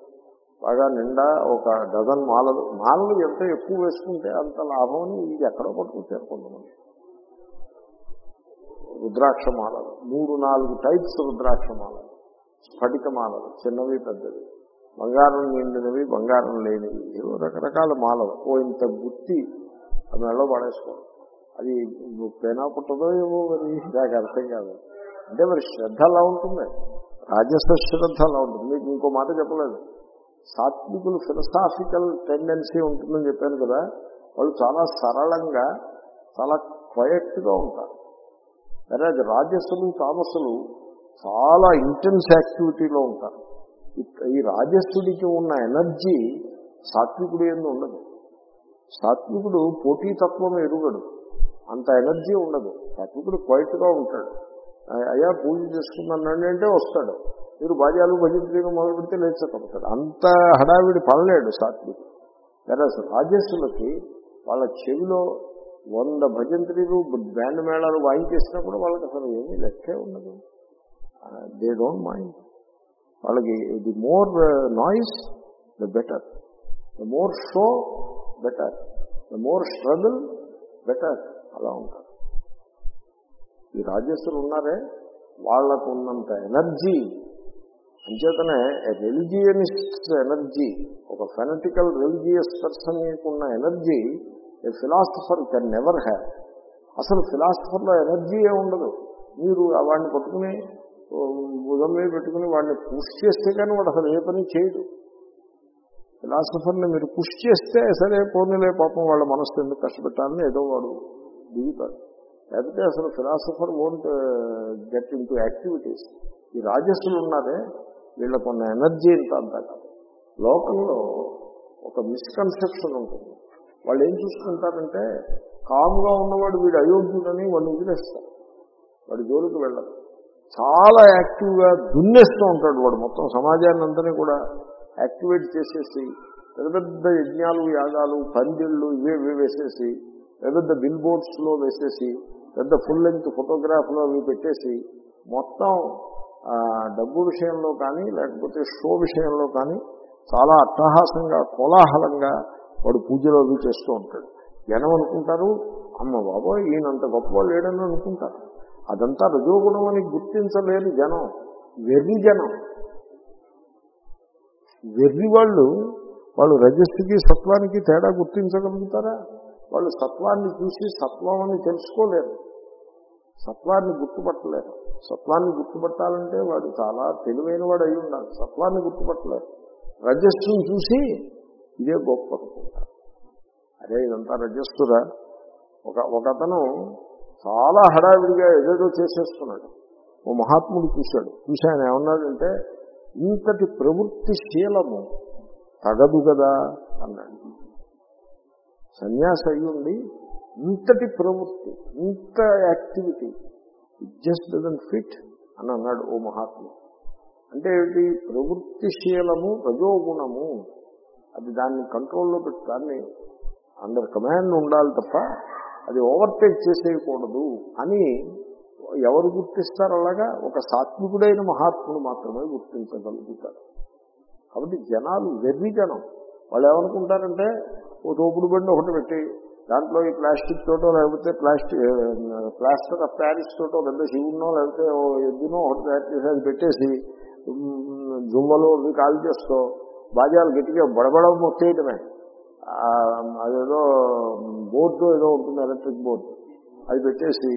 బాగా నిండా ఒక డజన్ మాలలు. మాలలు ఎంత ఎక్కువ వేసుకుంటే అంత లాభం అని ఇది ఎక్కడో పట్టుకుంటారు కొంతమంది. రుద్రాక్ష మాలలు. మూడు నాలుగు టైప్స్ రుద్రాక్ష మాలలు. స్ఫటిక మాలలు. చిన్నవి పెద్దవి. బంగారం నిండినవి బంగారం లేనివి. రకరకాల మాలలు. ఓ ఇంత గుత్తి ఆ మెడలో పడేసుకోవడం అది పేనా పుట్టదో ఏమో మరి నాకు అర్థం కాదు. అంటే మరి శ్రద్ధ అలా ఉంటుంది. రాజస శ్రద్ధ అలా ఉంటుంది. మీకు ఇంకో మాట చెప్పలేదు. సాత్వికులు ఫిలసాఫికల్ టెండెన్సీ ఉంటుందని చెప్పాను కదా. వాళ్ళు చాలా సరళంగా చాలా క్వయట్గా ఉంటారు. సరే అది రాజస్సులు తామసులు చాలా ఇంటెన్స్ యాక్టివిటీలో ఉంటారు. ఈ- రాజస్సుడికి ఉన్న ఎనర్జీ సాత్వికుడి ఎందు ఉండదు. సాత్వికుడు పోటీతత్వం ఎరుగడు. అంత ఎనర్జీ ఉండదు. సాత్వికుడు క్వైట్గా ఉంటాడు. అయ్యా పూజ చేసుకున్నానండి అంటే వస్తాడు. మీరు భార్యాలు భజంత్రీలు మొదలు పెడితే లేచకపోతాడు. అంత హడావిడి పడలేడు సాత్వికుడు. సరే రాజస్సులకి వాళ్ళ చెవిలో వంద భజంత్రీలు బ్యాండ్ మేళాలు వాయించేసినా కూడా వాళ్ళకి అసలు ఏమీ లెక్కే ఉండదు. They don't mind. వాళ్ళకి the more noise the better. The more show better the more struggle better అలా ఉంటారు. ఈ రాజస్సులు ఉన్నారే వాళ్ళకు ఉన్నంత ఎనర్జీ అంచేతనే రిలిజియనిస్ట్ ఎనర్జీ ఒక ఫెనటికల్ రిలిజియస్ పర్సన్ ఉన్న energy a philosopher can never have అసలు ఫిలాసఫర్లో ఎనర్జీ ఏ ఉండదు. మీరు వాడిని పట్టుకుని భుజం మీద పెట్టుకుని వాడిని పూర్తి చేస్తే కానీ వాడు అసలు ఏ పని చేయడు. ఫిలాసఫర్ని మీరు పుష్ చేస్తే సరే పోనీలే పాపం వాళ్ళ మనస్సు ఎందుకు కష్టపెట్టాలని ఏదో వాడు దిగుతాడు. లేకపోతే అసలు philosopher won't get into activities ఈ రాజస్సులు ఉన్నారే వీళ్ళకు ఉన్న ఎనర్జీ ఇంత అంతా కాదు లోకంలో ఒక మిస్కన్సెప్షన్ ఉంటుంది. వాళ్ళు ఏం చూసుకుంటారంటే కామ్గా ఉన్నవాడు వీడు అయోగ్యుడని వాడిని వదిలేస్తారు. వాడి జోలికి వెళ్ళరు. చాలా యాక్టివ్గా దున్నేస్తూ ఉంటాడు వాడు. మొత్తం సమాజాన్ని అంతని కూడా యాక్టివేట్ చేసేసి పెద్ద పెద్ద యజ్ఞాలు యాగాలు పందిళ్ళు ఇవే ఇవే వేసేసి పెద్ద పెద్ద బిల్ బోర్డ్స్లో వేసేసి పెద్ద ఫుల్ లెంత్ ఫోటోగ్రాఫ్లో అవి పెట్టేసి మొత్తం డబ్బు విషయంలో కానీ లేకపోతే షో విషయంలో కానీ చాలా అట్టహాసంగా కోలాహలంగా వాడు పూజలు అవి చేస్తూ ఉంటాడు. జనం అనుకుంటారు అమ్మ బాబోయ్ ఈయనంత గొప్పవాడు లేడని అనుకుంటారు. అదంతా రజోగుణం అని గుర్తించలేని జనం వెర్రి జనం. వెర్రి వాళ్ళు వాళ్ళు రజస్సుకి సత్వానికి తేడా గుర్తించగలుగుతారా? వాళ్ళు సత్వాన్ని చూసి సత్వం అని తెలుసుకోలేరు. సత్వాన్ని గుర్తుపట్టలేరు. సత్వాన్ని గుర్తుపట్టాలంటే వాడు చాలా తెలివైన వాడు అయి ఉండాలి. సత్వాన్ని గుర్తుపట్టలేరు. రజస్సును చూసి ఇదే గొప్ప అనుకుంటారు అరే ఇదంతా రజస్సురా? ఒక ఒక అతను చాలా హడావిడిగా ఏదేదో చేసేస్తున్నాడు. ఓ మహాత్ముడు చూశాడు. చూసి ఆయన ఏమన్నాడంటే ఇంతటి ప్రవృత్తిశీలము తగదు కదా అన్నాడు. సన్యాసి అయ్యుండి ఇంతటి ప్రవృత్తి ఇంత activity it just doesn't fit అని అన్నాడు ఓ మహాత్మ అంటే ఏమిటి ప్రవృత్తిశీలము రజోగుణము అది దాన్ని కంట్రోల్లో పెట్టి దాన్ని అండర్ కమాండ్ ఉండాలి తప్ప అది ఓవర్టేక్ చేసేయకూడదు అని ఎవరు గుర్తిస్తారు అలాగా? ఒక సాత్వికుడైన మహాత్ముడు మాత్రమే గుర్తించగలుగుతారు కాబట్టి జనాలు వెర్రి జనం వాళ్ళు ఏమనుకుంటారంటే ఓ తోపుడు బండి ఒకటి పెట్టి దాంట్లో ఈ ప్లాస్టిక్ తోటో లేకపోతే ప్లాస్టిక్ ప్లాస్టర్ ఆఫ్ ప్యారిస్ తోటో పెద్ద శివునో లేకపోతే ఓ ఎద్దునో ఒకటి తయారు చేసి అది పెట్టేసి జుమ్మలు అవి కాల్ చేస్తూ బాజాలు గట్టిగా బడబడ మొత్తేయటమే అదేదో బోర్డు ఏదో ఉంటుంది ఎలక్ట్రిక్ బోర్డు. అది పెట్టేసి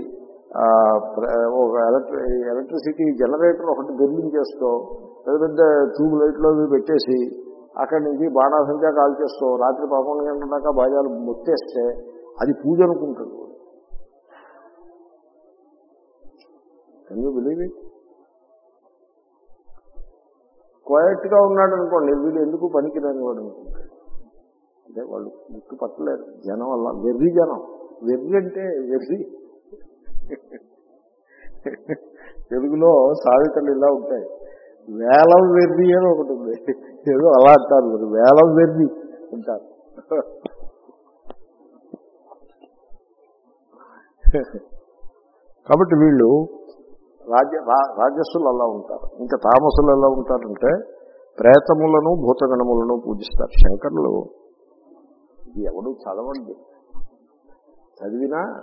ఒక ఎలక్ట్రి ఎలక్ట్రిసిటీ జనరేటర్ ఒకటి దొర్లించేస్తూ పెద్ద పెద్ద ట్యూబ్ లైట్లో అవి పెట్టేసి అక్కడి నుంచి బాణాసంఖ్య కాల్ చేస్తూ రాత్రి పదకొండు గంటల దాకా బాజాలు మొత్తేస్తే అది పూజ అనుకుంటాడు కెన్ యూ బిలీవ్ ఇట్ క్వైట్గా ఉన్నాడు అనుకోండి వీడు ఎందుకు పనికిరాని వాడు అనుకుంటాడు? అంటే వాళ్ళు ముక్కు పట్టలేరు జనం వల్ల వెర్రి జనం. వెర్రి అంటే వెర్రి. తెలుగులో సామెతలు ఇలా ఉంటాయి. వేలం వెర్రి అని ఒకటి ఉంది. ఏదో అలా అంటారు మరి. వేలం వెర్రి అంటారు. కాబట్టి వీళ్ళు రాజ్య రా- రాజస్సులు అలా ఉంటారు. ఇంకా తామసులు ఎలా ఉంటారంటే ప్రేతములను భూతగణములను పూజిస్తారు. శంకరులు ఇది ఎవడు చదవండి. చదివినా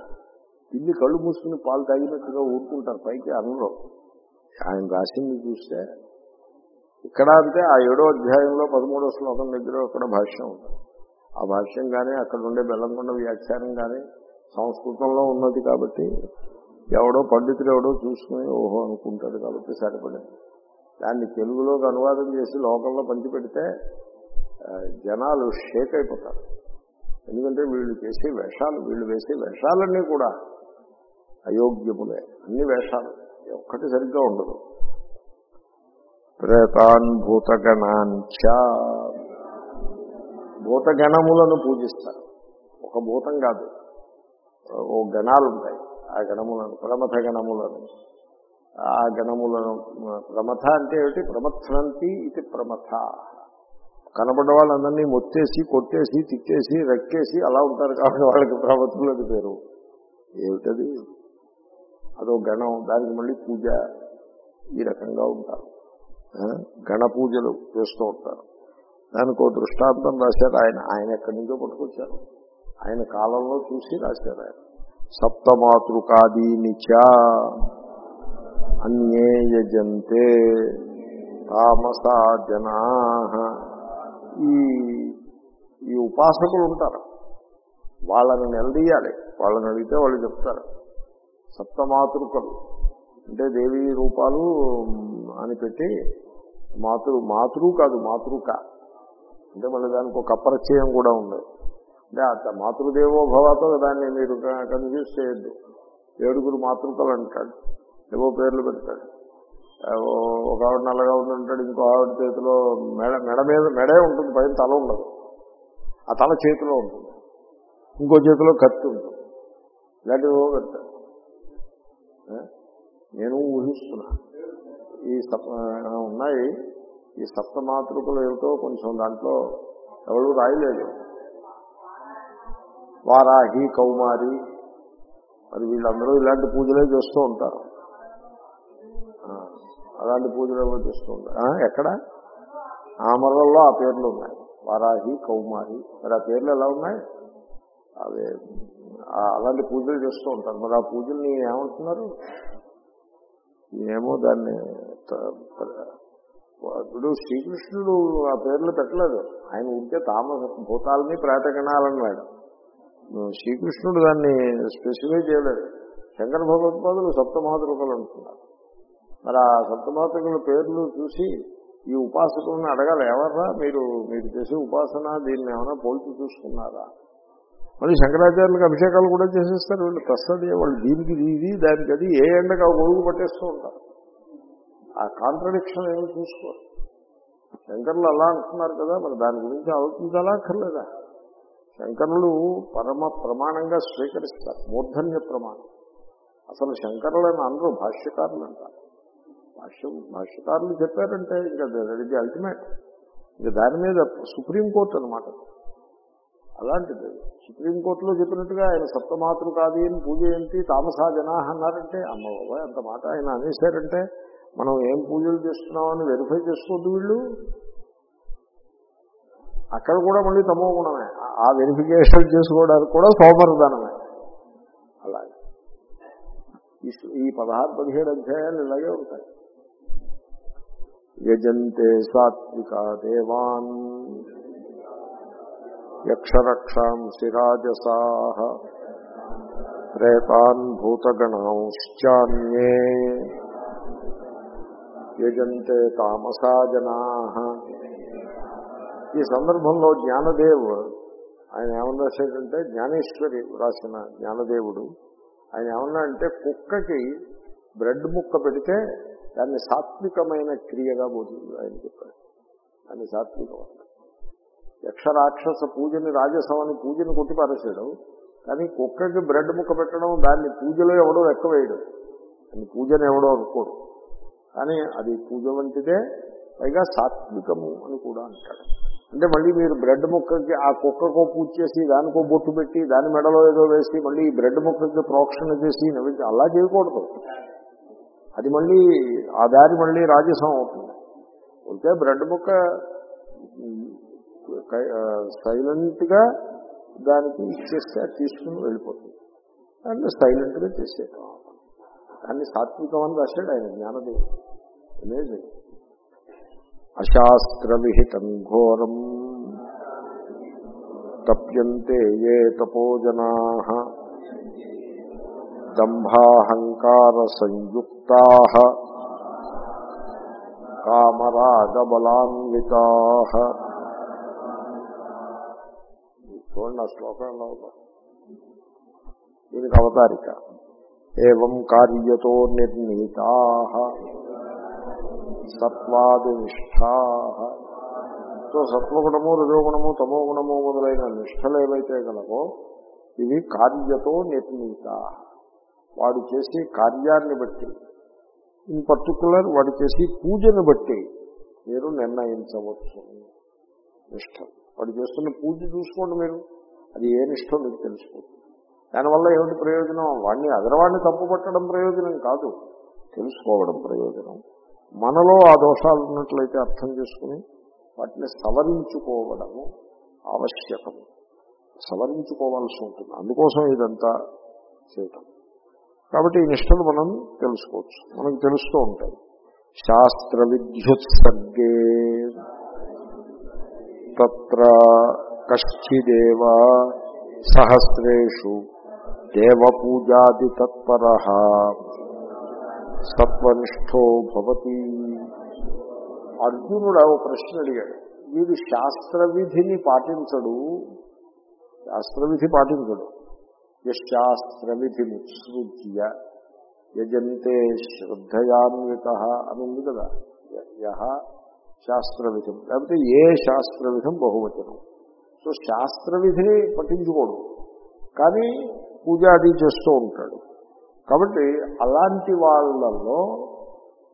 పిల్లి కళ్ళు మూసుకుని పాలు తాగినట్టుగా ఊరుకుంటారు. పైకి అనరు. ఆయన రాసింది చూస్తే ఇక్కడ అంటే ఆ ఏడో అధ్యాయంలో పదమూడో శ్లోకం దగ్గర అక్కడ భాష్యం ఉంటుంది ఆ భాష్యం కానీ అక్కడ ఉండే బెల్లంకొండ వ్యాఖ్యానం కానీ సంస్కృతంలో ఉన్నది కాబట్టి ఎవడో పండితుడు ఎవడో చూసుకుని ఓహో అనుకుంటాడు కాబట్టి సరిపడే దాన్ని తెలుగులోకి అనువాదం చేసి లోకంలో పంచిపెడితే జనాలు షేక్ అయిపోతారు. ఎందుకంటే వీళ్ళు చేసే వేషాలు వీళ్ళు వేసే వేషాలన్నీ కూడా అయోగ్యములే. అన్ని వేషాలు. ఒక్కటి సరిగ్గా ఉండదు. ప్రేతాన్ భూతగణాంచ. భూతగణములను పూజిస్తారు. ఒక భూతం కాదు. ఓ గణాలు ఉంటాయి ఆ గణములను ప్రమథ గణములను. ఆ గణములను ప్రమథ అంటే ఏమిటి? ప్రమథనంతి ఇది ప్రమథ. కనబడ్డ వాళ్ళందరినీ మొత్తేసి కొట్టేసి తిట్టేసి రెక్కేసి అలా ఉంటారు కాబట్టి వాళ్ళకి ప్రమథులని పేరు. ఏమిటది? అదో గణం దానికి మళ్ళీ పూజ ఈ రకంగా ఉంటారు. గణ పూజలు చేస్తూ ఉంటారు. దానికి దృష్టాంతం రాశారు ఆయన. ఆయన ఎక్కడి నుంచో పట్టుకొచ్చారు. ఆయన కాలంలో చూసి రాశారు ఆయన. సప్తమాతృకాదీనిచ అన్యే యజంతే తామసా జనా. ఈ ఈ ఉపాసకులు ఉంటారు. వాళ్ళని నిలదీయాలి. వాళ్ళని అడిగితే వాళ్ళు చెప్తారు. సప్తమాతృకలు. అంటే దేవీ రూపాలు అని పెట్టి మాతృ మాతృ కాదు మాతృక. అంటే మళ్ళీ దానికి ఒక అపరిచయం కూడా ఉంది. అంటే అత మాతృదేవో భవతో దాన్ని మీరు కన్ఫ్యూజ్ చేయొద్దు. ఏడుగురు మాతృకలు అంటాడు ఏవో పేర్లు పెడతాడు. ఒక ఆవిడ నల్లగా ఉందంటాడు ఇంకో ఆవిడ చేతిలో మెడ మెడ మీద మెడే ఉంటుంది పైన తల ఉండదు. ఆ తల చేతిలో ఉంటుంది. ఇంకో చేతిలో కత్తి ఉంటుంది. ఇలాంటివి పెడతాడు. నేను ఊహిస్తున్నా. ఈ సప్ ఉన్నాయి. ఈ సప్తమాతృకలు ఏమిటో కొంచెం దాంట్లో ఎవరు రాయలేదు. వారాహి కౌమారి మరి వీళ్ళందరూ ఇలాంటి పూజలే చేస్తూ ఉంటారు. ఆ, అలాంటి పూజలు కూడా చేస్తూ ఉంటారు? ఎక్కడ? ఆమరల్లో ఆ పేర్లు ఉన్నాయి. వారాహి కౌమారి మరి ఆ పేర్లు ఎలా ఉన్నాయి? అవి అలాంటి పూజలు చేస్తూ ఉంటారు మరి ఆ పూజల్ని ఏమంటున్నారు? ఏమో దాన్ని ఇప్పుడు శ్రీకృష్ణుడు ఆ పేర్లు పెట్టలేదు. ఆయన ఉంటే తామస భూతాలని ప్రేతగణాలన్నాడు శ్రీకృష్ణుడు దాన్ని స్పెసిఫై చేయలేదు. శంకర భగవత్పాదులు సప్తమాతృకలు అంటున్నారు. మరి ఆ సప్తమాతృకల పేర్లు చూసి ఈ ఉపాసకులను అడగాలి. ఎవర్రా మీరు మీరు చేసే ఉపాసన దీన్ని ఏమైనా పోల్చి చూసుకున్నారా? మళ్ళీ శంకరాచార్యులకు అభిషేకాలు కూడా చేసేస్తారు. వీళ్ళు తస్తది వాళ్ళు దీనికి ఇది, దానికి అది ఏ ఎండగా గొడుగు పట్టేస్తూ ఉంటారు. ఆ కాంట్రడిక్షన్ ఏమి చూసుకోరు. శంకరులు అలా అంటున్నారు కదా మరి దాని గురించి ఆలోచించాలా అక్కర్లేదా? శంకరులు పరమ ప్రమాణంగా స్వీకరిస్తారు మూర్ధన్య ప్రమాణం. అసలు శంకరులను అందరూ భాష్యకారులు అంటారు. భాష్యం భాష్యకారులు చెప్పారంటే ఇంకా ఇది అల్టిమేట్ ఇంకా దాని మీద సుప్రీంకోర్టు అనమాట అలాంటిది. సుప్రీంకోర్టులో చెప్పినట్టుగా ఆయన సప్తమాతృకాది అని పూజ ఏంటి తామసా జనా అన్నారంటే అమ్మ బాబాయ్ అంత మాట ఆయన అనేశారంటే మనం ఏం పూజలు చేస్తున్నామని వెరిఫై చేసుకోవద్దు వీళ్ళు. అక్కడ కూడా మళ్ళీ తమో గుణమే. ఆ వెరిఫికేషన్ చేసుకోవడానికి కూడా సోమరదానమే అలాగే ఈ ఈ పదహారు పదిహేడు అధ్యాయాలు ఇలాగే ఉంటాయి. యజంతే సాత్విక దేవాన్. యక్షరక్షాంసి రాజసా ప్రేతాన్ భూతగణాంశ్చాన్యే యజంతే తామసా జనా ఈ సందర్భంలో జ్ఞానదేవ్ ఆయన ఏమన్నా రాశాడంటే జ్ఞానేశ్వరి రాసిన జ్ఞానదేవుడు ఆయన ఏమన్నా అంటే కుక్కకి బ్రెడ్ ముక్క పెడితే దాన్ని సాత్వికమైన క్రియగా పోతుంది ఆయన చెప్పాడు. దాన్ని సాత్వికం యక్షరాక్షస పూజని రాజసమని పూజని కొట్టి పారేసాడు కానీ కుక్కకి బ్రెడ్ ముక్క పెట్టడం దాన్ని పూజలో ఎవడో ఎక్కవేయడు దాన్ని పూజని ఎవడో అనుకోడు. కానీ అది పూజ వంటిదే పైగా సాత్వికము అని కూడా అంటాడు. అంటే మళ్ళీ మీరు బ్రెడ్ ముక్కకి ఆ కుక్కకో పూజ చేసి దానికో బొట్టు పెట్టి దాని మెడలో ఏదో వేసి మళ్ళీ ఈ బ్రెడ్ ముక్కకి ప్రోక్షణ చేసి నవ్వించి అలా చేయకూడదు. అది మళ్ళీ ఆ దారి మళ్ళీ రాజసం అవుతుంది. ఉంటే బ్రెడ్ ముక్క సైలెంట్గా దానికి ఇచ్చేస్తే అది తీసుకుని వెళ్ళిపోతుంది. దాన్ని సైలెంట్గా చేసేయటం దాన్ని సాత్వికం అని రాశాడు ఆయన జ్ఞానదేవుడు. అమేజింగ్ అశాస్త్ర విహితం ఘోరం. తప్యంతే ఏ తపోజనా. దంభాహంకార సంయుక్త కామరాగబలాన్వితా. చూడండి ఆ శ్లోకంలో దీనికి అవతారిక. ఏం కార్యతో నిర్ణీతా సత్వాదినిష్టా. సో సత్వగుణము రజోగుణము తమోగుణము మొదలైన నిష్టలు ఏవైతే గలవో ఇవి కార్యతో నిర్ణీత. వాడు చేసే కార్యాన్ని బట్టి ఇన్ పర్టికులర్ వాడు చేసే పూజను బట్టి మీరు నిర్ణయించవచ్చు. నిష్ఠ వాడు చేస్తున్న పూజ చూసుకోండి మీరు. అది ఏ నిష్టో మీకు తెలిసిపోతుంది. దానివల్ల ఏమిటి ప్రయోజనం? వాడిని అదరవాడిని తప్పు పట్టడం ప్రయోజనం కాదు. తెలుసుకోవడం ప్రయోజనం. మనలో ఆ దోషాలు ఉన్నట్లయితే అర్థం చేసుకుని వాటిని సవరించుకోవడము ఆవశ్యకం. సవరించుకోవాల్సి ఉంటుంది. అందుకోసం ఇదంతా చేయటం. కాబట్టి ఈ నిష్టలు మనం తెలుసుకోవచ్చు. మనకు తెలుస్తూ ఉంటాయి. శాస్త్ర విద్యుత్సర్గే తత్ర కశ్చిదేవ సహస్రేషు దేవపూజాది తత్పర సత్వనిష్టో భవతి. అర్జునుడు ఓ ప్రశ్న అడిగాడు. వీడు శాస్త్రవిధిని పాటించడు శాస్త్రవిధి పాటించడు. యశాస్త్ర విధి యజంతే శ్రద్ధయాన్విత అని ఉంది కదా. యహ శాస్త్ర విధం లేకపోతే ఏ శాస్త్ర విధం బహువచనం. సో శాస్త్ర విధిని కానీ పూజ అది చేస్తూ ఉంటాడు. కాబట్టి అలాంటి వాళ్ళల్లో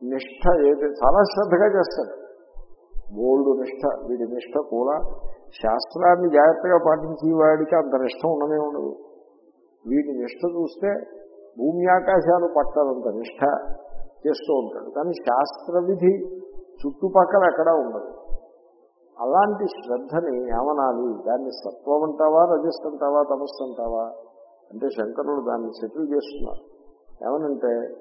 నిష్ట ఏది చాలా శ్రద్ధగా చేస్తాడు. బోల్డ్ నిష్ట వీడి నిష్ట కూడా శాస్త్రాన్ని జాగ్రత్తగా పాటించి వాడికి అంత నిష్ట ఉండనే ఉండదు. వీడి నిష్ట చూస్తే భూమి ఆకాశాలు పట్టాలంత నిష్ట చేస్తూ ఉంటాడు. కానీ శాస్త్ర విధి చుట్టుపక్కల ఎక్కడా ఉండదు. అలాంటి శ్రద్ధని ఏమనాలి? దాన్ని సత్వం అంటావా రజస్ అంటావా తమస్సు అంటావా? అంటే శంకరుడు దాన్ని సెటిల్ చేస్తున్నారు. ఏమనంటే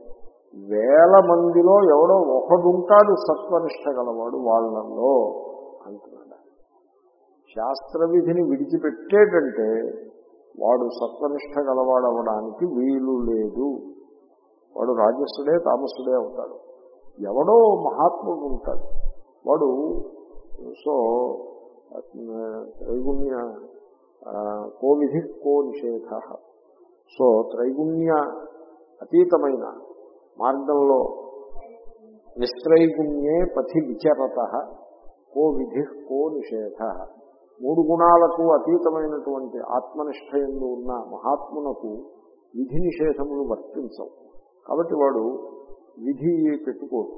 వేల మందిలో ఎవడో ఒకడుంటాడు సత్వనిష్ట గలవాడు వాళ్ళల్లో అంటున్నాడు. శాస్త్ర విధిని విడిచిపెట్టేటంటే వాడు సత్వనిష్ట గలవాడవడానికి వీలు లేదు. వాడు రాజస్సుడే తామసుడే అవుతాడు. ఎవడో మహాత్ముడు ఉంటాడు. వాడు సో త్రైగుణ్య కోవిధి కో నిషేధ సో త్రైగుణ్య అతీతమైన మార్గంలో నిస్త్రైగుణ్యే పథి విచరత కో విధి కో నిషేధ మూడు గుణాలకు అతీతమైనటువంటి ఆత్మనిష్ట ఉన్న మహాత్మునకు విధి నిషేధములు వర్తించవు. కాబట్టి వాడు విధి పెట్టుకోడు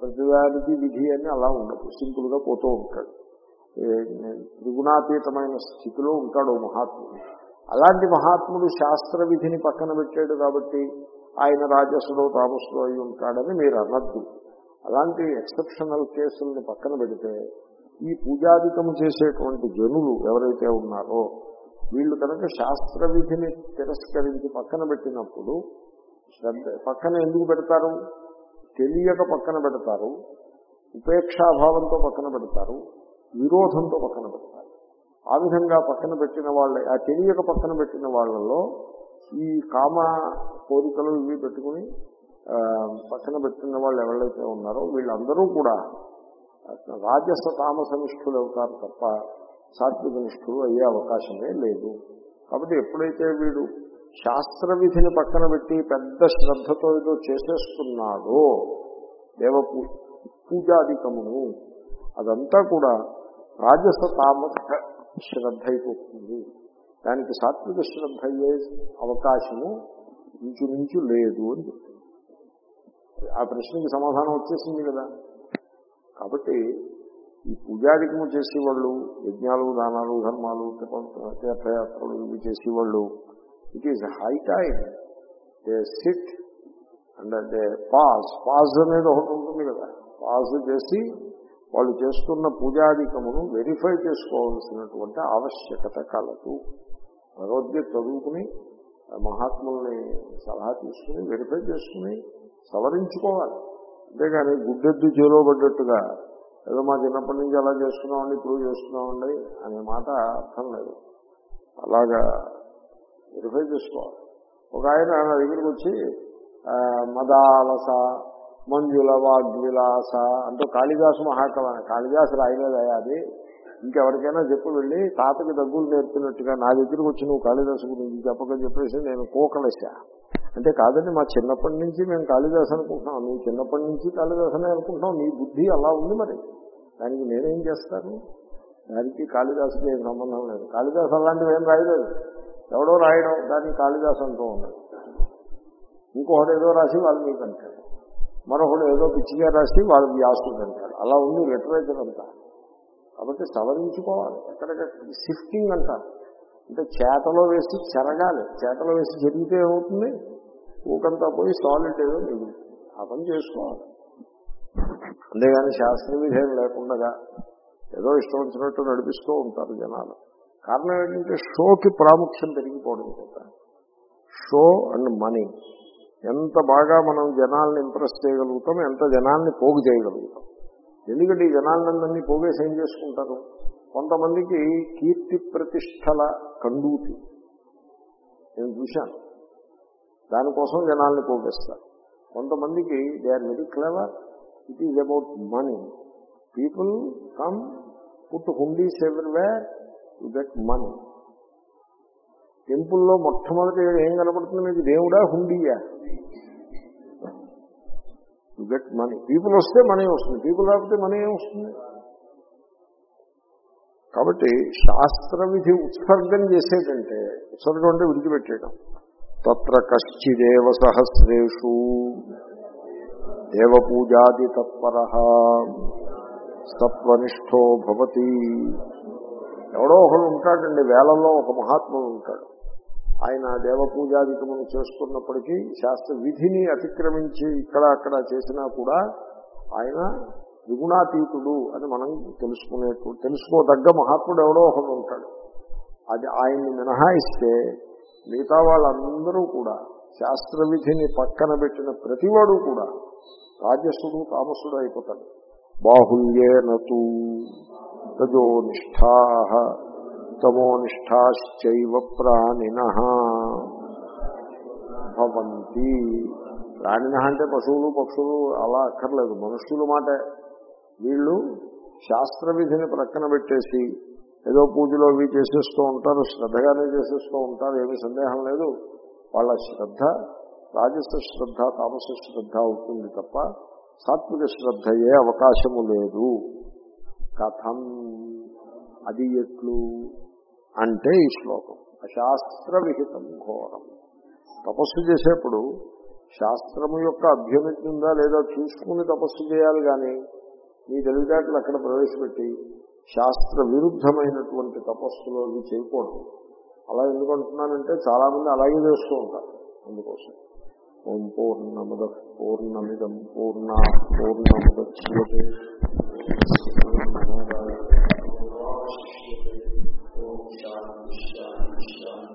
ప్రతిదానికి విధి అని అలా ఉండదు. సింపుల్గా పోతూ ఉంటాడు. త్రిగుణాతీతమైన స్థితిలో ఉంటాడు మహాత్ముడు. అలాంటి మహాత్ముడు శాస్త్ర విధిని పక్కన పెట్టాడు కాబట్టి ఆయన రాజసుడో తామసుడు అయి ఉంటాడని మీరు అనద్దు. అలాంటి ఎక్సెప్షనల్ కేసుల్ని పక్కన పెడితే ఈ పూజాధికము చేసేటువంటి జనులు ఎవరైతే ఉన్నారో వీళ్ళు కనుక శాస్త్ర విధిని తిరస్కరించి పక్కన పెట్టినప్పుడు శ్రద్ధ. పక్కన ఎందుకు పెడతారు? తెలియక పక్కన పెడతారు. ఉపేక్షాభావంతో పక్కన పెడతారు. విరోధంతో పక్కన పెడతారు. ఆ విధంగా పక్కన పెట్టిన వాళ్ళ ఆ తెలియక పక్కన పెట్టిన వాళ్ళలో ఈ కామ కోరికలు ఇవి పెట్టుకుని పక్కన పెట్టిన వాళ్ళు ఎవరైతే ఉన్నారో వీళ్ళందరూ కూడా రాజస తామసనిష్ఠులు అవుతారు తప్ప సాత్విక నిష్ఠులు అయ్యే అవకాశమే లేదు. కాబట్టి ఎప్పుడైతే వీడు శాస్త్ర విధిని పక్కన పెట్టి పెద్ద శ్రద్ధతో ఏదో చేసేస్తున్నాడో దేవ పూజాధికమును అదంతా కూడా రాజస తామస శ్రద్ధ అయిపోతుంది. దానికి సాత్విక శ్రద్ధ అయ్యే అవకాశము ఇంచుమించు లేదు అని చెప్తుంది. ఆ ప్రశ్నకి సమాధానం వచ్చేసింది కదా. కాబట్టి ఈ పూజాధికము చేసేవాళ్ళు యజ్ఞాలు దానాలు ధర్మాలు తీర్థయాత్రలు ఇవి చేసేవాళ్ళు it is high time they sit and they pause pause అనేది ఒకటి ఉంటుంది కదా. పాజ్ చేసి వాళ్ళు చేస్తున్న పూజాధికమును వెరిఫై చేసుకోవాల్సినటువంటి ఆవశ్యకత కలదు. భగవద్గీత చదువుకుని మహాత్ముల్ని సలహా తీసుకుని వెరిఫై చేసుకుని సవరించుకోవాలి. అంతేగాని గుడ్డెద్దు చేలో పడ్డట్టుగా ఏదో మా చిన్నప్పటి నుంచి అలా చేస్తున్నామండి ఇప్పుడు చేస్తున్నామండి అనే మాట అర్థం లేదు. అలాగా వెరిఫై చేసుకోవాలి ఒక ఆయన నా దగ్గరికి వచ్చి మదాలస మంజుల వాగ్విలాస అంటూ కాళిదాసు మహాకవ కాళిదాసు రాయలేదయా అది? ఇంకెవరికైనా చెప్పు వెళ్ళి తాతకి దగ్గులు నేర్పినట్టుగా నా దగ్గరకు వచ్చి నువ్వు కాళిదాసు గురించి చెప్పకని చెప్పేసి నేను కోకలేసా అంటే కాదండి మా చిన్నప్పటి నుంచి మేము కాళిదాసు అనుకుంటున్నాం. నువ్వు చిన్నప్పటి నుంచి కాళిదాసనే అనుకుంటున్నావు. నీ బుద్ధి అలా ఉంది మరి. దానికి నేనేం చేస్తాను? దానికి కాళిదాసుకి ఏం సంబంధం లేదు. కాళిదాసు అలాంటివి ఏం రాయలేదు. ఎవడో రాయడం దాన్ని కాళిదాసంతో అంటూ ఉన్నాడు ఇంకొకడు ఏదో రాసి వాల్మీకి అంటాడు. మరొకడు ఏదో పిచ్చిగా రాసి వాళ్ళు వ్యాసుడు అంటాడు. అలా ఉంది లిటరేచర్ అంతా. కాబట్టి సవరించుకోవాలి. ఎక్కడికక్కడ షిఫ్టింగ్ అంటారు. అంటే చేతలో వేసి చెరగాలి. చేతలో వేసి జరిగితే ఏమవుతుంది? ఊకంతా పోయి సాలిడ్ ఏదో మిగులుతుంది. ఆ పని చేసుకోవాలి. అంతేగాని శాస్త్ర విధేయం లేకుండా ఏదో ఇష్టం వచ్చినట్టు నడిపిస్తూ ఉంటారు జనాలు. కారణం ఏంటంటే షోకి ప్రాముఖ్యం పెరిగిపోవడం చేత షో అండ్ మనీ. ఎంత బాగా మనం జనాల్ని ఇంప్రెస్ చేయగలుగుతాం ఎంత జనాల్ని పోగు చేయగలుగుతాం. ఎందుకంటే ఈ జనాలందరినీ పోగేసి ఏం చేసుకుంటారు? కొంతమందికి కీర్తి ప్రతిష్టల కండూతి. నేను చూశాను. దానికోసం జనాల్ని పోగేస్తారు. కొంతమందికి they are very clever it is about money. People come put hundis everywhere you get money టెంపుల్లో మొట్టమొదటి ఏం కనపడుతుంది మీకు? దేవుడా హుండీయా? యు గెట్ మనీ పీపుల్ వస్తే మనీ వస్తుంది. పీపుల్ రాకపోతే మనీ ఏం వస్తుంది? కాబట్టి శాస్త్ర విధి ఉత్సర్గం చేసేటంటే ఉత్సర్గం అంటే విడిచిపెట్టేయడం తత్ర కశ్చిదేవ సహస్రేషు దేవపూజాది తత్పర సత్వనిష్టో భవతి ఎవడో ఒకడు ఉంటాడండి వేలల్లో ఒక మహాత్ముడు ఉంటాడు. ఆయన దేవపూజాధికమును చేస్తున్నప్పటికీ శాస్త్ర విధిని అతిక్రమించి ఇక్కడ అక్కడ చేసినా కూడా ఆయన విగుణాతీతుడు అని మనం తెలుసుకునే తెలుసుకోదగ్గ మహాత్ముడు ఎవడో ఒకడు ఉంటాడు. అది ఆయన్ని మినహాయిస్తే మిగతా వాళ్ళందరూ కూడా శాస్త్ర విధిని పక్కన పెట్టిన ప్రతివాడు కూడా రాజస్సుడు తామసుడు అయిపోతాడు. బాహుల్యేనతు తజో నిష్ఠా తమో నిష్ఠాశ్చైవ ప్రాణిన భవంతి. ప్రాణిన అంటే పశువులు పక్షులు అలా అక్కర్లేదు. మనుష్యులు మాటే. వీళ్ళు శాస్త్ర విధిని ప్రక్కన పెట్టేసి ఏదో పూజలో అవి చేసేస్తూ ఉంటారు శ్రద్ధగానే చేసేస్తూ ఉంటారు ఏమీ సందేహం లేదు. వాళ్ళ శ్రద్ధ రాజస శ్రద్ధ తామస శ్రద్ధ అవుతుంది తప్ప సాత్విక శ్రద్ధ అయ్యే అవకాశము లేదు. కథం అది ఎట్లు? అంటే ఈ శ్లోకం. అశాస్త్ర విహితం ఘోరం. తపస్సు చేసేప్పుడు శాస్త్రము యొక్క అభ్యున్నతి లేదా చూసుకుని తపస్సు చేయాలి కానీ మీ తెలివితేటలు అక్కడ ప్రవేశపెట్టి శాస్త్ర విరుద్ధమైనటువంటి తపస్సులు అవి చేయకూడదు. అలా ఎందుకంటున్నానంటే చాలామంది అలాగే చేస్తూ ఉంటారు. అందుకోసం. ఓం పూర్ణముద పూర్ణమిదం పూర్ణా పూర్ణముద్యే శాంతి శాంతి శాంతి